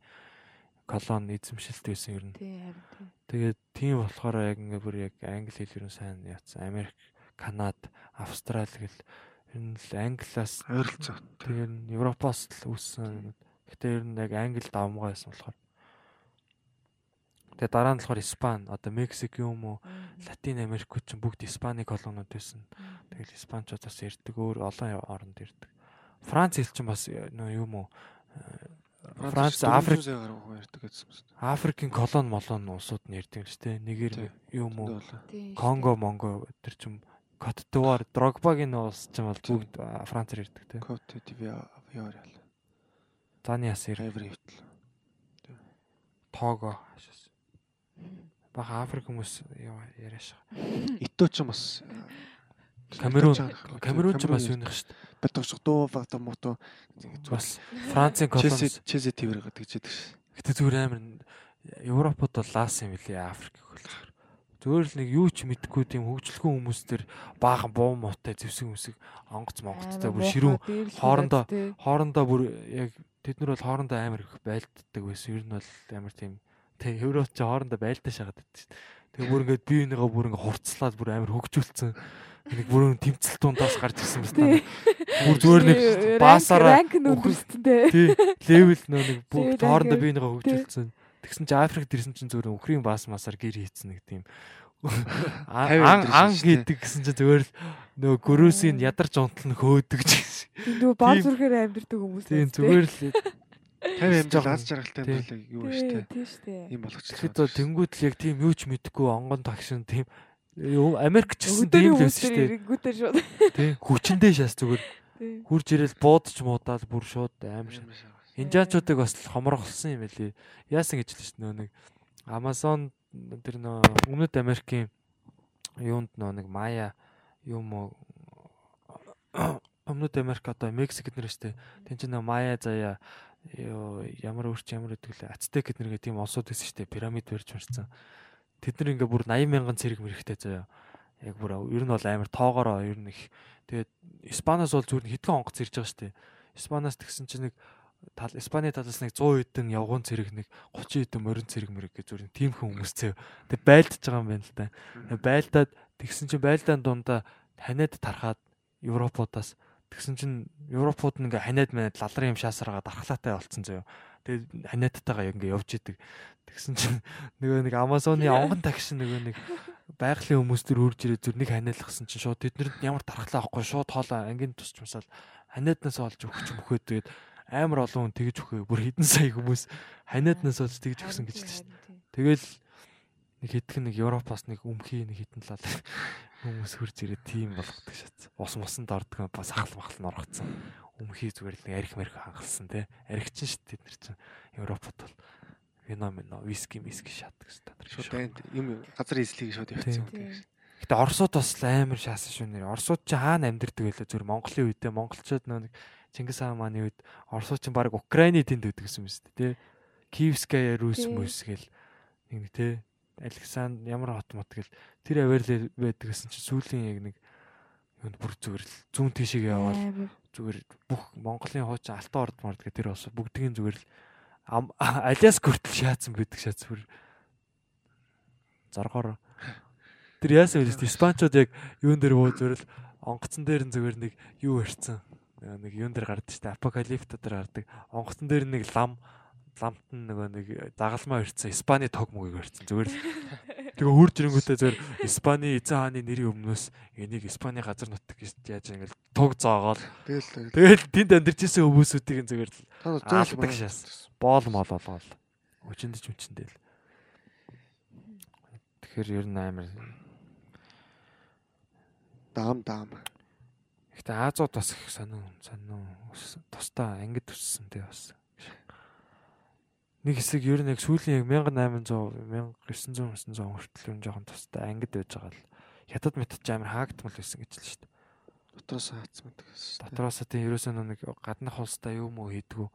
[SPEAKER 1] колони эзэмшилт байсан ер нь.
[SPEAKER 2] Тий харин тий.
[SPEAKER 1] Тэгээд тийм болохоор яг ингээ бүр яг англи хэл ер нь сайн яатсан. Америк, Канад, Австрали гэл ер нь л англиас
[SPEAKER 3] Ойролцоо.
[SPEAKER 1] тэр ер нь Европоос л үүссэн. Гэтэ ер нь яг англи давмгаа байсан болохоор. Тэгээд дараа нь болохоор Испани, одоо Мексик юм уу. Латин Америкууд ч бүгд Испани колониуд байсан. Тэгэл Испанчууд бас ярьдаг, өөр олон оронд ярьдаг. Франц хэл чинь бас нөө юм уу? Франц, Африк,
[SPEAKER 3] ярьдаг гэсэн юм.
[SPEAKER 1] Африкийн колон молон улсууд нь ярьдаг шүү дээ. Нэгэр юм уу? Конго, Монго тэр чим Кот д'Ивуар, Дрогбагийн улс ч юм бол бүгд Францаар ярьдаг
[SPEAKER 3] d'Ivoire яа.
[SPEAKER 1] Заны ясэр,
[SPEAKER 3] Ivory хэл.
[SPEAKER 1] Того хашаас. Бага Африк хүмүүс яа яриаш.
[SPEAKER 3] Ито ч юм бас
[SPEAKER 1] Камерун, Камерун ч бас юуных шүү дээ.
[SPEAKER 3] Бэтгш дуу багта мото
[SPEAKER 1] Бас Францын колониуд
[SPEAKER 3] Челси твэр гэдэг ч яддаг ш.
[SPEAKER 1] Гэтэ зүгээр амар Европод бол лаас юм билий Африк хөлөөр. Зүгээр л нэг юу ч мэдхгүй тийм хөгжлөхөн хүмүүс төр баахан буу муутай зевсэг өмсөг онгоц монгоцтой бүр ширүүн хоорондоо- хоорондоо бүр яг тэд нар бол хоорондоо амар их байлддаг байсан. Ер нь бол амар тийм тэг Европ ч хоорондоо байлдаа шагаад байдаг шүү. Тэгээ бүр ингээд бие бинийгаа бүр ингээд хурцлаад бүр амар хөгжүүлсэн. Нэг бүрэн тэмцэл тундаас гарч ирсэн байна.
[SPEAKER 2] Тий.
[SPEAKER 1] Бүр зүгээр нэг баасаараа
[SPEAKER 2] дээ.
[SPEAKER 1] тий левел нөө нэг бүр хоорондоо
[SPEAKER 2] ангир.
[SPEAKER 1] бинийгаа хөгжүүлсэн. Тэгсэн чи Африкт ирсэн чинь зүгээр өхрийн баас масаар гэр хийцэн нэг тийм ан ан
[SPEAKER 3] дээ.
[SPEAKER 1] гэдэг гэсэн чинь зүгээр л нөгөө гөрөөсийн ядарч унтал нь хөөдөг гэсэн.
[SPEAKER 2] Бааз
[SPEAKER 1] Тийм.
[SPEAKER 2] зүрхээр амьдэрдэг хүмүүс.
[SPEAKER 1] Тийм зүгээр л
[SPEAKER 3] 50 амжилт аз жаргалтай амьдралыг юу
[SPEAKER 2] тий.
[SPEAKER 3] штэ.
[SPEAKER 2] Тий штэ.
[SPEAKER 3] Ийм болгочихлоо.
[SPEAKER 1] тэгэхэд тэнгууд л яг тийм юу ч мэдэхгүй онгон тагшин тийм Америк ч гэсэн тийм л байсан шүү дээ. Тийм хүчэндээ шас зүгээр
[SPEAKER 2] Тий.
[SPEAKER 1] хурж ирэл буудч муудаал бүр шууд. Амар
[SPEAKER 3] шаа.
[SPEAKER 1] Инжаачуудыг бас л хомрохолсон юм байлээ. Яасан гэж л шүү нэг Amazon тэр нөө Өмнөд Америкийн юунд нөө нэг Maya юм уу Өмнөд Америк одоо Мексик гэднэр шүү дээ. Тин ч нөө Maya заяа ямар өрч ямар гэдэг лээ. Ацтек гэднэргээ тийм улсууд байсан шүү дээ. Пирамид барьж марцсан. Тэд нар ингээ бүр 80 мянган цэрэг мэрэгтэй заяа. Яг бүр ер нь бол амар тоогоороо ер нь их. Тэгээд Испаноос бол зүгээр хитгэн онгоц ирж байгаа дээ. Испаноос тэгсэн чинь нэг тал Испани талаас нэг 100 хэдэн явган цэрэг нэг 30 хэдэн морин цэрэг мэрэг гэж зүгээр тийм хүн хүмүүс зөө. Тэг байлдаж байгаа юм байна л да. Байлдаад тэгсэн чинь байлдаан дундаа ханиад тархаад Европуудаас тэгсэн чинь Европууд нь ингээ ханиад манад лалрын юм шаасараа дархлаатай болцсон зөө. Тэгээд ханиадтайгаа ингээ явж идэг. Тэгсэн чинь нөгөө нэг Амазоны онгон тагш нөгөө нэг байгалийн хүмүүс төр үрж ирээ зүр нэг ханиалгасан чинь шууд тэднэрд ямар дархлаа авахгүй шууд хоолоо ангийн тусч юмсаал ханиаднаас олж өгч мөхөөд тэгээд амар олон хүн тэгж өгөө бүр хэдэн сая хүмүүс ханиаднаас олж тэгж өгсөн гэж л шүү дээ. Тэгэл нэг хэдхэн нэг Европоос нэг өмхий нэг хитэн лал хүмүүс хурж ирээ тийм болгодог шат. Ус мусанд ордог бас ахал махал нь Өмхий зүгээр л нэг арх марх хангалсан те. Архичин шít тэд нар чинь Европод бол вино мино виски миски шат гэсэн та нар шүү.
[SPEAKER 3] юм газар эзлийг шууд явчихсан юм
[SPEAKER 2] Тий.
[SPEAKER 3] тийм.
[SPEAKER 1] Гэтэ Оросууд бас амар шаасан шүү нэр. Оросууд чи хаана амьдэрдэг байлаа зүгээр Монголын үедээ Монголчууд нэг Чингис хаан маань үед Оросууд чинь баг Украины тэнд байдаг гэсэн юм шүү дээ, тэ. Киевская Рус
[SPEAKER 2] Тий.
[SPEAKER 1] мөс гэл нэг тэ. Александр ямар хот мот гэл тэр авиарлаа байдаг гэсэн чинь сүүлийн яг нэг юунд бүр зүгээр л зүүн тишээ яваад. Зүгээр бүх Монголын хуучин алтан орд морд гэх тэр бас бүгдгийн зүгээр л алиас хүртэл шаацсан байдаг шаац бүр зоргоор. Тэр яасан вэ? Испанчууд яг юун дээр буу зүгээр л онгоцон дээр нь зүгээр нэг юу барьцсан нэг юун дээр гардаг штэ? Апокалипто дээр гардаг. Онгоцон дээр нэг лам ламт нь нөгөө нэг загалмаа барьцсан Испани тог мөгийг барьцсан зүгээр л Тэгээ хурж ирэнгүүтээ зөв Испани эзэн хааны нэрийн өмнөөс энийг Испани газар нутаг гэж яаж ингээл туг зоогоол.
[SPEAKER 3] Тэгэл
[SPEAKER 1] Тэгэл тэнд амьдарч исэн хүмүүсүүдийг
[SPEAKER 3] зөөл
[SPEAKER 1] Алдаг шээс. боол мол болгоол. Өчөнд ч үчэндээ л. Тэгэхээр ер нь амар.
[SPEAKER 3] даам даам.
[SPEAKER 1] Гэтэ Азууд бас их сонин сонин тусдаа ангид өссөн тий бас. Нэг хэсэг ер нь яг сүүлийн яг 1800 1900 900 хүртэл юм жоохон тусдаа ангид байж байгаа л. Хятад ч амар хаагдмал байсан гэж л шүү дээ.
[SPEAKER 3] Дотроос хаацсан гэдэг гэсэн.
[SPEAKER 1] Дотроос тийм ерөөсөө нэг гаднах улстай юм уу хийдгүү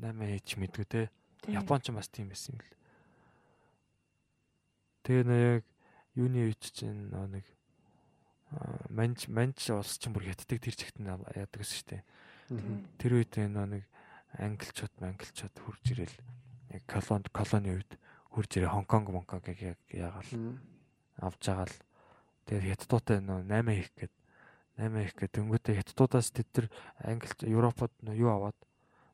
[SPEAKER 1] 8 хийж мэдгүү те. Япон ч бас тийм байсан юм л. Тэгээ нөө яг юуны үед чинь нэг аа, манж манж улс чинь бүр хятадыг тэр чигт нь яадаг гэсэн шүү дээ. Тэр үед нөө нэг англичууд англичууд хурж ирэл яг колони колони үед хурж ирээ Хонконг Монконг яг яагаал авж байгаа л. Тэгээд хятадуутай нөө 8 хийх гээд 8 хийх гээд дөнгөтэй хятадуудаас тэд нар англи Европод нөө юу аваад?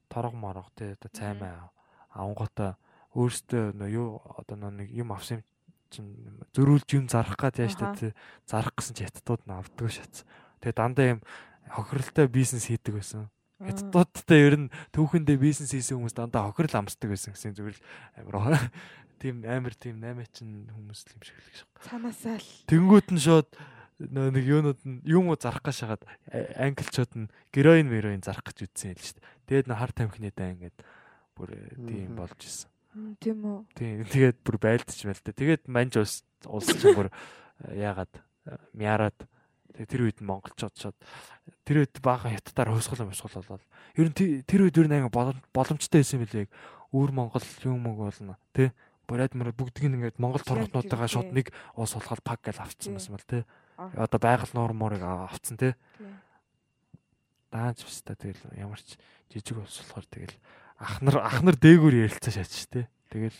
[SPEAKER 1] Торго морго тэгээд цаймаа авангуудаа өөрсдөө нөө юу одоо нэг юм авсан юм чинь зөрүүлж юм зарах гад яаж тэ зарах гэсэн чи хятадууд нь авдгаа шатс. Тэгээд дандаа юм хохиролтой бизнес хийдэг байсан. Хятадуудтай ер нь түүхэндээ бизнес хийсэн хүмүүс дандаа хохирол амсдаг байсан гэсэн зүгээр л амар тийм амар тийм 8 чин хүмүүс л юм шиг л гэж.
[SPEAKER 2] Цаанаасаа л
[SPEAKER 1] Тэнгүүт нь шууд нэг юунууд нь юм уу зарах гэж шагаад а- англичууд нь героин мероин зарах гэж үтсэн юм л шүү дээ. Тэгээд нөө хар тамхины дай ингээд бүр э, тийм болж исэн.
[SPEAKER 2] Тийм үү.
[SPEAKER 1] Тийм тэгээд бүр байлдчих байл та. Тэгээд манж улс улс чинь бүр э, яагаад э, мяарад тэгээд тэр үед нь монголчууд шууд тэр үед баахан хятадаар хөөсгөл өмсгөл болоод ер нь тэр үед ер нь болом- боломжтой байсан юм билээ. Өөр монгол юм уу болно тий. Бурайд мөр бүгдийг нь ингээд монгол торготнуудаа шууд нэг ус болоход пак гэж авцсан байсан бол тий. Одоо байгаль ав- авцсан тий. Даанч баста тэгэл ямар ч жижиг ус болохоор тэгэл ахнар ахнар дээгүүр ярилцаа шаач тий. Тэгэл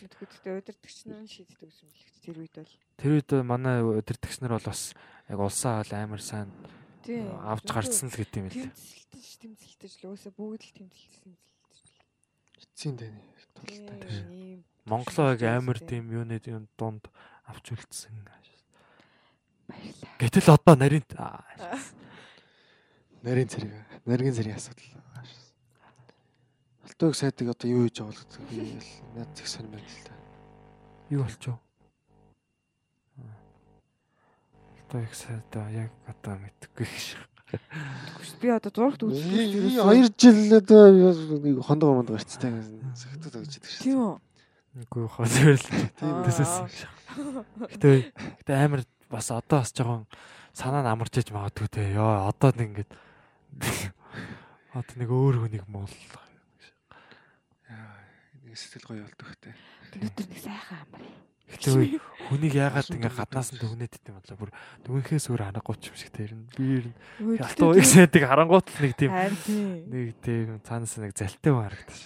[SPEAKER 2] удирдахч нар нь шийддэг юм л тэр үед бол.
[SPEAKER 1] Тэр үед манай өдөртөгч нар бол бас яг улсаа бол амар сайн
[SPEAKER 2] Тийм.
[SPEAKER 1] авч гарцсан л гэдэг юм л.
[SPEAKER 2] Тэмцэлтэж тэмцэлтэж л өөөсө бүгд л тэмцэлсэн.
[SPEAKER 3] Эцсийн дэний тултай.
[SPEAKER 2] Тийм.
[SPEAKER 1] Монголоо яг амар
[SPEAKER 2] Тэмцэлтэй.
[SPEAKER 1] тийм юуны юм дунд авч үлдсэн.
[SPEAKER 2] Баярлалаа.
[SPEAKER 1] Гэтэл одоо нарийн
[SPEAKER 3] Нарийн зэрэг. Нарийн зэргийн асуудал. Алтойг сайдыг одоо юу хийж гэдэг би над зэх сонирм байл л та.
[SPEAKER 1] юу болчихв? Одоо их сайдаа яг одоо мэдгүй шиг.
[SPEAKER 2] Би одоо зурагт үзсэн.
[SPEAKER 3] 2 жил одоо нэг хондоо монд гарцтай зөвхөн өгч идэг шүү.
[SPEAKER 2] Тийм үү?
[SPEAKER 1] Үгүй хаа зөвл.
[SPEAKER 3] Тийм
[SPEAKER 2] Аа.
[SPEAKER 1] Тэсэс. Гэтэ гэтэ амар бас одоо бас жоохон санаа нь амарч иж магадгүй те. Йоо одоо нэг ингээд одоо нэг өөр хүнийг муул.
[SPEAKER 3] Яа, нэг сэтгэл гоё болдог хэ.
[SPEAKER 2] Өнөөдөр нэг сайхан амар.
[SPEAKER 1] Үе хүнийг яагаад ингээ гаднаас нь дүгнээд идэм бодлоо бүр дүгнэхээс өөр харангуйч юм шиг тэр нь би ер нь халтуу их сайдыг харангуут л нэг тийм нэг тийм цаанаас нэг залтай харагдаж.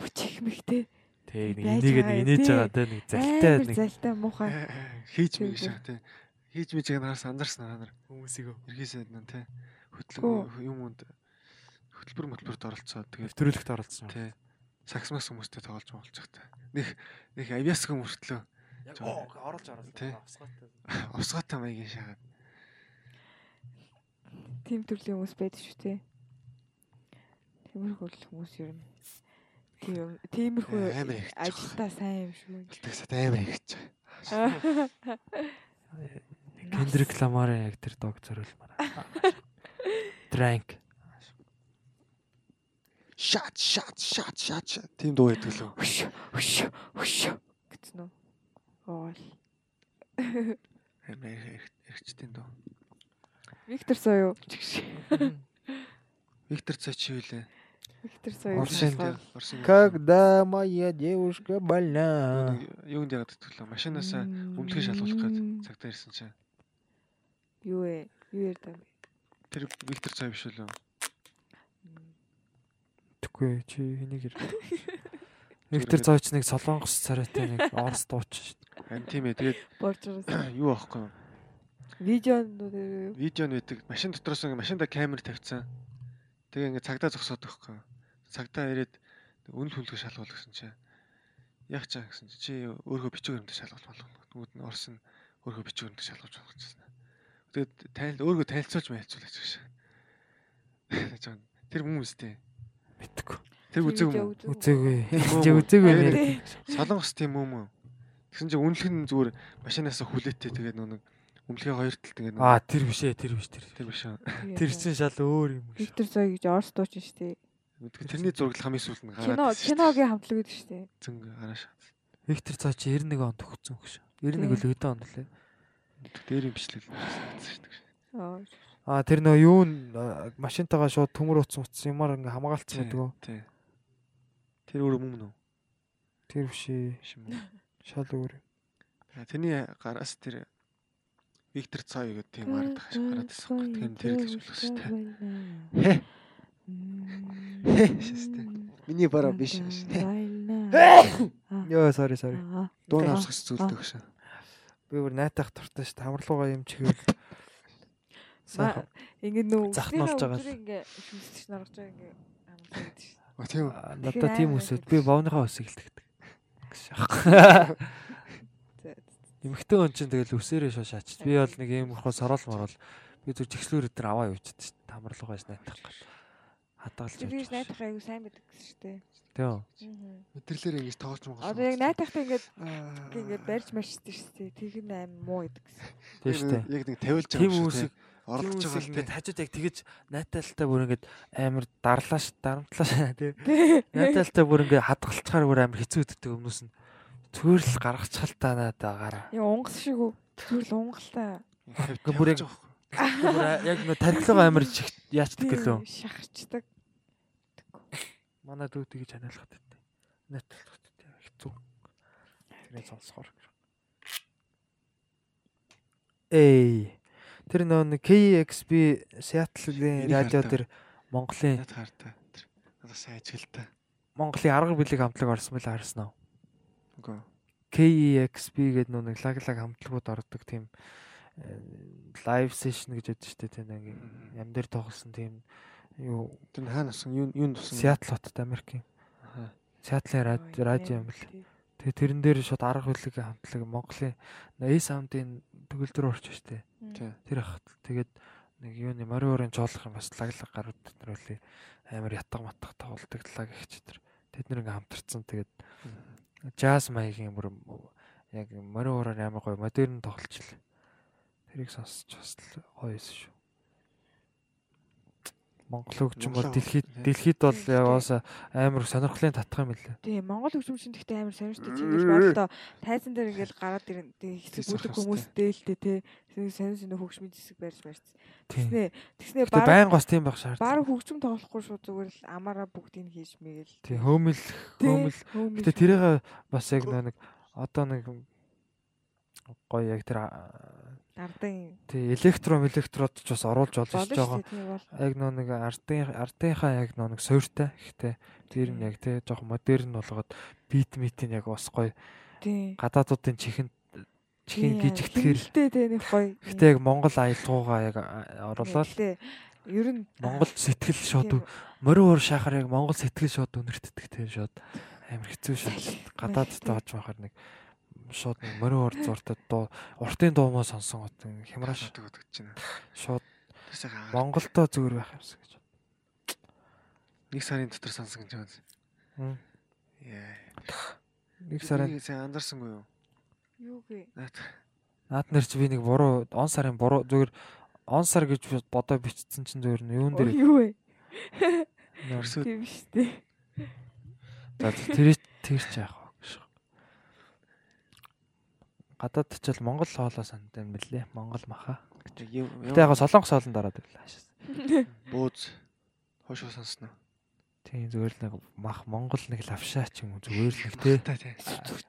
[SPEAKER 2] Хүчих мэгтэй.
[SPEAKER 1] Тэг нэг
[SPEAKER 2] Байж
[SPEAKER 1] энийг
[SPEAKER 2] байгаа
[SPEAKER 1] нэг инээж байгаа те нэг залтай нэг
[SPEAKER 2] залтай муухай.
[SPEAKER 3] Хийж
[SPEAKER 2] Тийм,
[SPEAKER 3] мэг шаа тий. Хийж мэж байгаа нараас анзаарсан аа нар.
[SPEAKER 1] хүмүүсийг
[SPEAKER 3] Ерхийсэд тий.
[SPEAKER 2] Гүү.
[SPEAKER 3] Хөтлөг юм унд хөтөлбөр хөтөлбөрт оролцоод тэгээд
[SPEAKER 1] нэвтрүүлэгт оролцсон.
[SPEAKER 3] тий. Сакс макс хүмүүстэй тоглож молчих та. Них них авиас хүм мөртлөө
[SPEAKER 1] Яг оруулж
[SPEAKER 3] Тий.
[SPEAKER 1] авсгаатай.
[SPEAKER 3] овсгаатай маягийн шагаад.
[SPEAKER 2] Тим төрлийн хүмүүс байдаг шүү те. Тиймэрхүү хүмүүс ер нь. Тийм тиймэрхүү
[SPEAKER 3] их
[SPEAKER 2] ажилдаа сайн юм шүү.
[SPEAKER 3] Тэгсэд амар ихч.
[SPEAKER 1] Кендрик Ламарын яг тэр дог зориулмаар. Drank.
[SPEAKER 3] Шат шат шат шат. Тийм дуу байдаг лөө.
[SPEAKER 2] Хөш хөш хөш гэсэн үү? Оол.
[SPEAKER 3] Амар эргэжтэй дуу.
[SPEAKER 2] Виктор Соёо.
[SPEAKER 3] Виктор цай чи юу лээ?
[SPEAKER 2] Виктор
[SPEAKER 3] дээр Орсын.
[SPEAKER 1] Когда моя девушка больна.
[SPEAKER 3] юунд яагаад тэтгэлээ? Машинаасаа өмлөхөй шалгуулах гээд цагтаа ирсэн чинь.
[SPEAKER 2] Юу вэ? Юу ярьдаг вэ?
[SPEAKER 3] Тэр Виктор цай биш үү?
[SPEAKER 1] Тэггүй чи энийг ярь. Виктор Зойч нэг солонгос царайтай нэг орс дууч шүү дээ.
[SPEAKER 3] Харин тийм ээ. Тэгээд юу аахгүй
[SPEAKER 2] дээр
[SPEAKER 3] Видео нь байдаг. Машин дотроос ингээ машинда камер тавьсан. Тэгээ ингээ цагдаа зогсоод байхгүй? Цагдаа ирээд үнэл хүлгэж шалгуул гэсэн чинь. яг чаа гэсэн чи чи өөрөө бичиг баримтаа шалгуулж болох. Тэгвэл нь Орос нь өөрөө бичиг баримтаа шалгуулж болох гэсэн. Тэгээд танил өөрөө танилцуулж мэлцүүлж гэж. Тэр хүмүүс тий.
[SPEAKER 1] Мэдгүй.
[SPEAKER 3] Тэр үзег юм. Мөө
[SPEAKER 1] Чи
[SPEAKER 3] Тэгээд
[SPEAKER 1] нэр.
[SPEAKER 3] Солонгос тийм юм уу? Тэгсэн чинь үнэлэх нь зүгээр машинаас хүлээтэй тэгээд нэг өмнөхийн хоёр талд тэгээд
[SPEAKER 1] Аа тэр биш ээ, тэр биш тэр.
[SPEAKER 3] тэр биш үү?
[SPEAKER 1] Тэр чинь шал өөр юм гэж.
[SPEAKER 2] Виктор Цой гэж Орос дуучин шүү дээ.
[SPEAKER 3] Тэрний зураг хамгийн сүүлд нь гараад
[SPEAKER 2] Кино киногийн хамтлаг гэдэг шүү дээ.
[SPEAKER 3] зэн гарааш.
[SPEAKER 1] Виктор цаа чи 91 онд төгссөн гэж. 91 үл өдөө онд лээ.
[SPEAKER 3] Дээр юм бичлэг шүү дээ.
[SPEAKER 2] Аа.
[SPEAKER 1] Аа тэр нөгөө юу н машинтайгаа шууд төмөр утсан утсан юмар ингээ хамгаалцсан гэдэг үү?
[SPEAKER 3] Тий. Тэр өөр юм уу?
[SPEAKER 1] Тэр биш
[SPEAKER 3] үү?
[SPEAKER 1] Шал өөр.
[SPEAKER 3] За, Тэрний гараас тэр Виктор Цой гэдэг тийм байгаа шиг гараад байсан. Тэгэхээр тэр л гэж болох шүү дээ. Хэ. Шээ. Миний бараа биш шүү дээ.
[SPEAKER 1] Йоо sorry sorry.
[SPEAKER 3] Дуун авсах зүйлдэг шүү.
[SPEAKER 1] Би бүр найтах дуртай шүү. Хамарлуугаа юм чигээр. Сайхан.
[SPEAKER 2] Ингээд нөө
[SPEAKER 1] Зах нь олж байгаа л.
[SPEAKER 2] Ингээ шүмсгч наргаж байгаа ингээ амлаа гэдэг шүү.
[SPEAKER 3] А тийм
[SPEAKER 1] Надад тийм үсэд би бовныхаа үсийг л тэгдэг.
[SPEAKER 2] За.
[SPEAKER 1] Эмэгтэй хүн чинь тэгэл үсээрээ шоо шаач. Би бол нэг юм ухаа сорол морол би зүр жигслүүр өдр аваа явчихад шүү. Хамарлуугаас найтах гал. Хадгалж
[SPEAKER 2] гэж
[SPEAKER 1] явж.
[SPEAKER 2] найтах аягүй сайн байдаг гэсэн шүү дээ.
[SPEAKER 1] Тийм.
[SPEAKER 3] Мэдэрлэр ингэж тоглож байгаа.
[SPEAKER 2] Одоо яг найтахтай ингээд ингээд барьж марчдаг шүү дээ. Тэг нь аим муу байдаг гэсэн.
[SPEAKER 1] Тийм шүү дээ.
[SPEAKER 3] Яг нэг тавилж байгаа
[SPEAKER 1] үсийг
[SPEAKER 3] шүү. Орлож байгаа л
[SPEAKER 1] ингээд
[SPEAKER 3] тийм.
[SPEAKER 1] хажууд яг тэгэж найталтаа бүр ингээд амар дарлааш дарамтлааш тий. Найталтаа бүр ингээд хадгалцахаар бүр амар хэцүү өгдөг өмнөөс нь. Зүгээр л гаргачихалтаа надаа гараа.
[SPEAKER 2] Яа унгас шиг үү? Зүгээр л унгалтай.
[SPEAKER 1] Ингээ бүр яг яг нэг тархилгаа амар яачдаг гэлөө.
[SPEAKER 2] Шахарчдаг.
[SPEAKER 1] Манай дүү тэгж ханиалгах гэдэг. Найталт гэдэг хэцүү. Тэрээ сонсохоор. Эй. Тэр нөө нэг KXB Seattle-ийн радио дээр Монголын
[SPEAKER 3] Над хартаа. Тэр надад сайн ажилтаа.
[SPEAKER 1] Монголын арга билег хамтлаг орсон мэл харсан уу?
[SPEAKER 3] Үгүй.
[SPEAKER 1] KEXP гэдэг нөө нэг лаглаг хамтлагууд ордог тийм лайв сешн гэж яддаг шүү дээ тийм нэг ям дээр тоглосон тийм юу
[SPEAKER 3] Тэр хаана асан? Юу юу тусан?
[SPEAKER 1] Seattle хотод Америкийн
[SPEAKER 3] Аха.
[SPEAKER 1] Seattle радио радио юм бэл. Тэгээ тэрэн дээр шууд арга билегийн хамтлаг Монголын A sound-ын төгөлдөр орч штэ.
[SPEAKER 3] Тий.
[SPEAKER 1] Тэр хат тэгээд нэг юуны мориорын жоолох юм бас лаглаг гарууд нар үлээ амар ятга матга тоглолдог лаг их ч тэр. Тэд ингээм хамтарсан тэгээд жаз маягийн бүр яг мориороор амар гоё модерн тоглолч л. Тэрийг сонсч бас гоё эс шүү. Монгол хөгжим бол дэлхийд
[SPEAKER 3] хөгжим,
[SPEAKER 1] дэлхийд бол яваас амар сонирхлын татах юм лээ.
[SPEAKER 2] Тийм Монгол хөгжимчин гэхдээ амар сонирхдаг чинь гэж бодлоо. Тайзан дээр ингээл гараад ирэн тийм хэсэг бүлэг хүмүүстэй л тий. Тэсний сонир сонир хөгжмийн хэсэг барьж барьц. Тэснэ
[SPEAKER 1] Гэтэ
[SPEAKER 2] баг
[SPEAKER 1] байн гос тийм байх шаардлага.
[SPEAKER 2] баг хөгжим тоглохгүй шүү зүгээр л амаараа бүгдийг хийж мэгээл.
[SPEAKER 1] Тийм хөөмөл хөөмөл Гэтэ тэрийг бас яг нэг одоо нэг гоё яг тэр
[SPEAKER 2] ардын
[SPEAKER 1] тий электро электрод ч бас оруулж болж
[SPEAKER 2] болно
[SPEAKER 1] байгаа. Яг нөө нэг ардын ардынхаа яг нөө нэг суйртай. Гэтэ тэр нь яг тий жоох модерн болгоод бит митийн яг бас гоё
[SPEAKER 2] Тийм.
[SPEAKER 1] гадаадуудын чихэнд чихэн гижигдэхэр.
[SPEAKER 2] Гэтэ тий нэг гоё.
[SPEAKER 1] Гэтэ яг Монгол аялгаугаа яг оруулаад
[SPEAKER 2] Гэтэ ер нь
[SPEAKER 1] Монгол сэтгэл шууд морин уур шахаар яг Монгол сэтгэл шууд өнөртдөг тий шууд амар хэцүү шүү. Гадаадд тааж байхаар нэг шууд нэг морин уур зуртад дуу уртын дуу мó сонсон гот
[SPEAKER 3] шатдаг гэж байна.
[SPEAKER 1] шууд
[SPEAKER 3] Тэрсээ
[SPEAKER 1] Монголдоо зүгээр байх юмс гэж.
[SPEAKER 3] нэг сарын дотор сонсон гэж байна. Яа.
[SPEAKER 1] Нэг сарын
[SPEAKER 3] Энийг сайн анзаарсангүй юу?
[SPEAKER 2] юу гээ.
[SPEAKER 3] Наад
[SPEAKER 1] наад нэр чи би нэг буруу он сарын буруу зүгээр он сар гэж бодоо бичсэн чинь зүгээр нь юун дээр
[SPEAKER 2] Юу вэ? Тийм шүү дээ.
[SPEAKER 1] за тэр тэр ч яах вэ. Гадаад ч л Монгол хоолоо санд юм бэлээ. Монгол маха. Гэтэ яг солонгос хоолнд ороод ирлээ.
[SPEAKER 3] бууз хошоо сонсноо.
[SPEAKER 1] Тийм зүгээр л нэг мах Монгол нэг лавшаа ч юм уу зүгээр л нэг тий.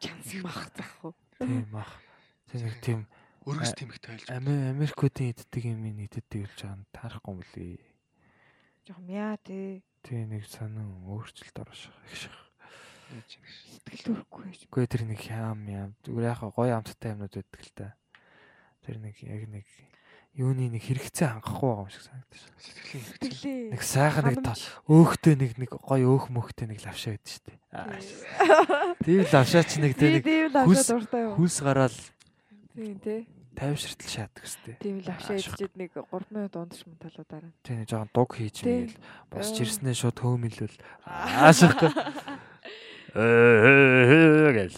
[SPEAKER 2] Чансан мах зах уу.
[SPEAKER 1] Тийм мах. Тийм нэг тийм
[SPEAKER 3] Өргөс тэмэгтэй ойлж.
[SPEAKER 1] Америкуудын иддэг юм иддэг гэж байгаа нь таарахгүй юм лээ.
[SPEAKER 2] Жох мяа тий.
[SPEAKER 1] Тийм нэг санаа өөрчлөлт орших их шиг.
[SPEAKER 2] Сэтгэл төрөхгүй.
[SPEAKER 1] Үгүй тэр нэг хям ям зүгээр яхаа гоё амттай юмнууд байдаг л та. Тэр нэг яг нэг юуны нэг хэрэгцээ хангахгүй байгаа юм шиг санагдаж байна.
[SPEAKER 3] Сэтгэлийн
[SPEAKER 2] Сэтгэлээ.
[SPEAKER 1] Нэг сайхан нэг өөхтэй нэг нэг гоё өөх мөхтэй нэг лавшаа шүү дээ. Тийм лавшаа чи нэг
[SPEAKER 2] тийм
[SPEAKER 1] хүс-
[SPEAKER 2] лавшаа дуртай юу.
[SPEAKER 1] хүлс гараал
[SPEAKER 2] Тийм тий.
[SPEAKER 1] тайвширтал шаадаг хэвчтэй.
[SPEAKER 2] Тийм лавшаа идчихэд нэг 3 минут ундаш мөн талуудаараа.
[SPEAKER 1] Тийм жоохон дуг хийж мэйл босч
[SPEAKER 2] Аа.
[SPEAKER 1] ирснээ шууд хөөмөлвөл аашахгүй. Гэл.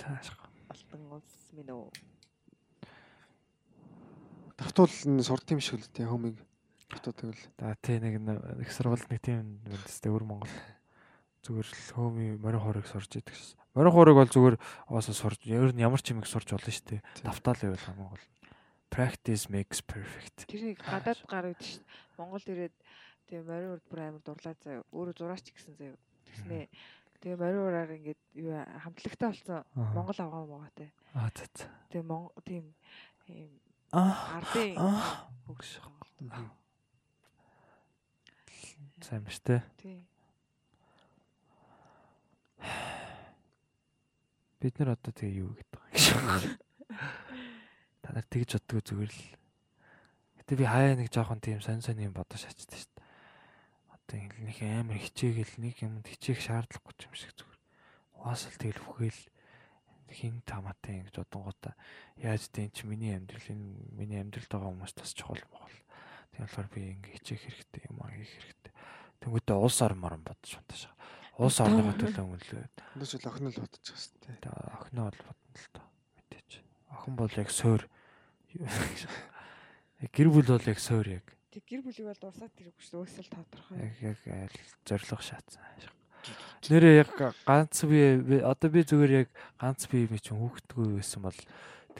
[SPEAKER 2] Алтан улс минь үү.
[SPEAKER 3] давтуул нь сурд юм шиг л тий хөөмиг давтуу тэгвэл
[SPEAKER 1] За тий нэг их сургуульд нэг тийм үндэстэй өр Монгол зүгээр л хөөми морин хорыг сурж идэг шээс. Морин хорыг бол зүгээр оосоо сурж ер нь ямар ч юм их сурж болно шүү дээ. Давтаал байвал хамаагүй. Practice makes perfect.
[SPEAKER 2] Тэрийг гадаад гар шүү. дээ. Монгол ирээд тэгээ морин урд бүр амар дурлаа заяа. Өөрөө зураач гэсэн заяа. Тэгснээ тэгээ морин ураар ингээд юу хамтлагтай болсон. Монгол авгаа муугаа те.
[SPEAKER 1] Аа за за.
[SPEAKER 2] Тэгээ Монгол тийм ийм ардын хөгш.
[SPEAKER 1] Сайн биш те.
[SPEAKER 2] Тий.
[SPEAKER 1] Бид нар одоо тэгээ юу гэдэг юм. Та нар тэгж боддгоо зүгээр л. Гэтэ би хаяа нэг жоохон тийм сонь сонь юм бодож шаачдаг шүү дээ. Одоо ингэ нэг амар хичээгэл нэг юмд хичээх шаардлагагүй юм шиг зүгээр. Уус л тэгэл бүхэл хин тамаатай ингэж бодонгуудаа яаж дээ эн чи миний амьдрал энэ миний амьдралд байгаа хүмүүс бас чухал мохол. Тийм болохоор би ингэ хичээх хэрэгтэй юм аа хийх хэрэгтэй. Тэнгүүтээ улс ор морон бодож унтааш. Улс орныхоо төлөө өнгөлөө
[SPEAKER 3] өндөөч л охин л бодож байгаа шүү дээ.
[SPEAKER 1] Та охиноо бол бодно л доо мэдээч. Охин бол яг суур. Гэр бүл бол яг суур яг.
[SPEAKER 2] Тэг гэр бүлийг бол дурсаад тэргүй шүү. Өсөл тодорхой.
[SPEAKER 1] Яг яг айл зориг шаацсан. Нэрээ яг ганц би одоо би зүгээр яг ганц би юм чинь хүүхдгүй байсан бол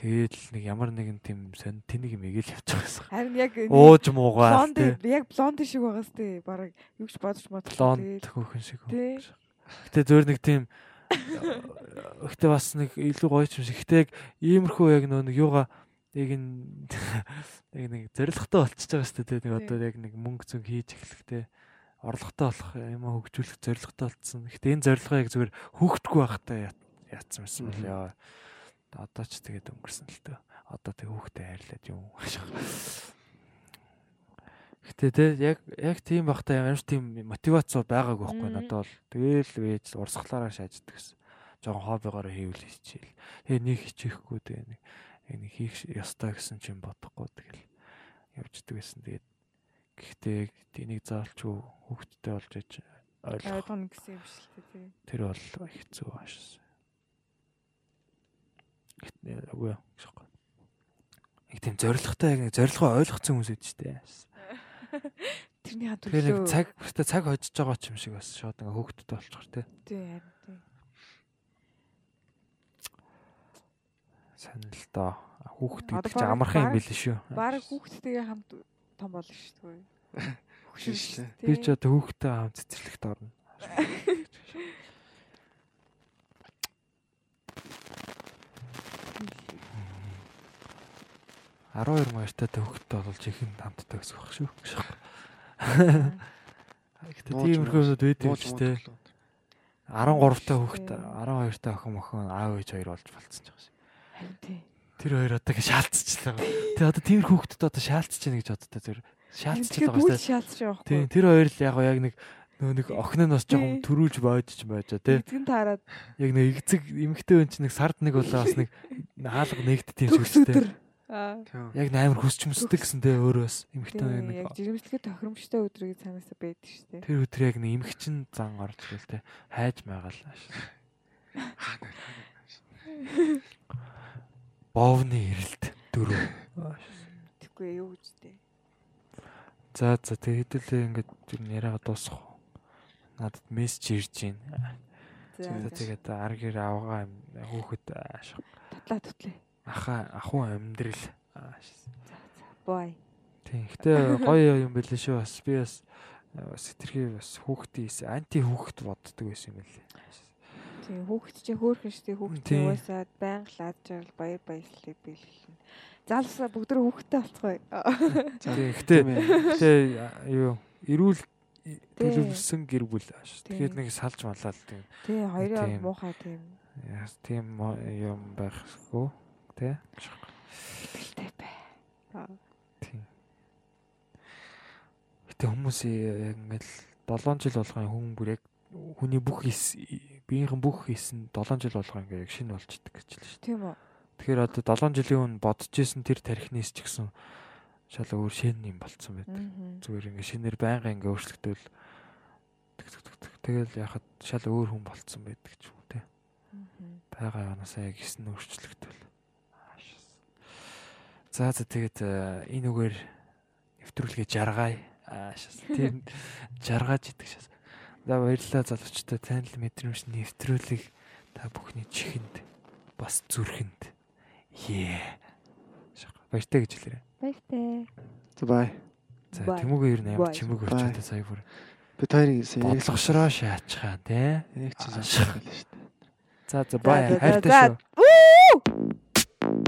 [SPEAKER 1] тэгээд л нэг ямар нэгэн тийм сон тэнийг юм эгэл явчих байсан.
[SPEAKER 2] Харин яг
[SPEAKER 1] Ууж муугаа
[SPEAKER 2] блонд
[SPEAKER 1] тий.
[SPEAKER 2] яг блонд шиг байгаас тий. Бараг юу ч бодож
[SPEAKER 1] Блонд
[SPEAKER 2] модсон.
[SPEAKER 1] хөөхөн шиг. Гэтэ зөөр нэг тийм Гэтэ бас нэг илүү гоё юм шиг. Гэтэ яг иймэрхүү яг нөө нэг юугаа яг н яг нэг зоригтой болчихж байгаа шүү дээ. Нэг одоо яг нэг мөнгө зүг хийж эхлэхтэй орлоготой болох юм хөгжүүлэх зоригтой болцсон. Гэтэ энэ зорилгоо яг зүгээр хөөгдгөө байхдаа яатсан байсан бол яа. Одоо ч тэгээд өнгөрсөн л төө. Одоо тэг хүүхдээ хайрлаад юм. Гэтэ те яг яг тийм бахта ямар ч тийм мотивац байгаагүй байхгүй надад бол тэгэл вээж урсгалаараа шааждаг гэсэн. Жогон хоббигоор хийвэл хичээл. Тэгээ нэг хичээхгүй тэгээ нэг нэг хийх ёстой гэсэн чинь бодохгүй тэгэл явждаг гэсэн. Тэгээд гэхдээ тэнийг заалчгүй хүүхдтэй болж иж
[SPEAKER 2] ойлгоно гэсэн юм шиг л тий.
[SPEAKER 1] тэр бол хэцүү аашс. Гэтэ үгүй яахгүй. Нэг тийм зоригтой яг нэг зорилгоо ойлгоцсон хүмүүс үүд штэ.
[SPEAKER 2] Тэрний ха
[SPEAKER 1] Тэгэхээр нэг
[SPEAKER 2] төлөө.
[SPEAKER 1] цаг өстө цаг хожиж байгаа ч юм шиг бас шууд ингээ хөөхтөд болчихор
[SPEAKER 2] тий харин тий.
[SPEAKER 1] Сайн л доо. Хүүхд
[SPEAKER 2] Одоо
[SPEAKER 1] гэдэг чинь
[SPEAKER 2] бараг-
[SPEAKER 1] амархан юм биш шүү.
[SPEAKER 2] Бараг хүүхдтэйгээ хамт том болно шүү дээ.
[SPEAKER 3] Дээ.
[SPEAKER 1] Би ч одоо хүүхдтэй хамт цэцэрлэгт орно. 12 маятай хүүхдтэй болж ихэнд хамттай гэсэн баг шүү. Гэтэ
[SPEAKER 3] Нууж
[SPEAKER 1] тиймэрхүү юмуд байдаг ч
[SPEAKER 3] муудлаа.
[SPEAKER 1] 13 та хүүхд 12 та охин охин аав ээж хоёр болж болцсон ч
[SPEAKER 2] тий.
[SPEAKER 1] Тэр хоёр одоо ингэ шаалцчихлаа. Тэ одоо тиймэрхүү хүүхдэд одоо шаалцж яах гэж боддог зүр. Шаалцж байгаа
[SPEAKER 2] шаалцж байгаа
[SPEAKER 1] Тийм тэр хоёр л яг яг нэг нөө нэг охин нь бас жоохон
[SPEAKER 2] Тий.
[SPEAKER 1] төрүүлж боодж байж тэ.
[SPEAKER 2] Эцгэн таарад
[SPEAKER 1] Яг нэг эцэг эмэгтэй хүн чинь нэг сард нэг болоо бас нэг хаалга
[SPEAKER 2] өдөр. Аа.
[SPEAKER 3] Тийм.
[SPEAKER 1] Яг амар хүсч mëсдэг гэсэн тэ өөрөөс эмэгтэй нэг
[SPEAKER 2] яг жирэмслэгээ тохиромжтой өдрийг цаанаас байдаг шүү дээ.
[SPEAKER 1] тэр өдөр яг нэг эмэгчин зан орж ирэл тэ хайж магаал. Бовны ирэлт дөрөв.
[SPEAKER 2] Тэггүй юу гэж дээ.
[SPEAKER 1] За за тэг хэдүүлээ ингээд яриага дуусах. уу? Надад мессеж ирж байна.
[SPEAKER 2] За
[SPEAKER 1] тэгээд аргэр авгаа юм хүүхэд ааш.
[SPEAKER 2] татлаа тутлаа.
[SPEAKER 1] Аха ахуу амьдрал.
[SPEAKER 2] Бой.
[SPEAKER 1] Гэтэ гоё юм байлээ шүү. Бас би бас э, бас хүүхдийн анти хүүхэд боддог байсан юм лээ.
[SPEAKER 2] Тийм хүүхэд чинь хөөхөн штий хүүхэд
[SPEAKER 1] Тийм.
[SPEAKER 2] угаасаад байнга лаад жаргал баяр баясгалыг биелүүлнэ. Залсаа бүгд рүү хүүхэдтэй болцгоё.
[SPEAKER 1] Тийм. Гэтэ
[SPEAKER 3] Тийм ээ.
[SPEAKER 1] гэтэ а, юу эрүүл төлөвлөсөн гэр бүл ааш.
[SPEAKER 2] Тийм.
[SPEAKER 1] нэг салж малаа л тийм.
[SPEAKER 2] Тий хоёрын
[SPEAKER 1] Тийм.
[SPEAKER 2] бол муухай тийм
[SPEAKER 1] Яс тийм юм байхгүй. Тэ?
[SPEAKER 2] ихтэй бай.
[SPEAKER 1] Тийм. Тэг хүмүүс яг ингээл 7 жил болгоо хүн бүр яг хүний бүх биеийнхэн бүх хийсэн 7 жил болгоо ингээ яг шинэ болж идэг гэж л шүү.
[SPEAKER 2] Тийм үү.
[SPEAKER 1] Тэгэхээр одоо 7 жилийн өмнө бодож исэн тэр тархинээс ч гэсэн шал өөр шин юм болцсон байдаг. Зүгээр ингээ шинээр байнга ингээ өөрчлөгдөл тэгэл яхад шал өөр хүн болцсон байдаг ч юм те. Бага янаасаа яг гисэн өөрчлөгдөл. Аашаас. За за тэгээд э, энэ үгээр нэвтрүүлгээ жаргая. Аашаас. Тэр жаргаж идэг шээс. За баярлалаа залуучтай тань л мэдрэмж нэвтрүүлэг та бүхний чихэнд бас зүрхэнд. Ее. Баяртай гэж хэлээрэй.
[SPEAKER 2] Баяртай.
[SPEAKER 3] За бай.
[SPEAKER 1] За тэмүүгээ ер нь
[SPEAKER 2] Бай.
[SPEAKER 1] чимэг
[SPEAKER 3] Бай.
[SPEAKER 1] өрчөөдөө сая бүр
[SPEAKER 3] хоёрын гэсэн яг
[SPEAKER 1] бодлогошроо шаачгаа тий.
[SPEAKER 3] яг чи
[SPEAKER 1] Аа,
[SPEAKER 3] сонсох байлаа шүү дээ.
[SPEAKER 1] За за бай хайртай шүү.
[SPEAKER 4] Oh,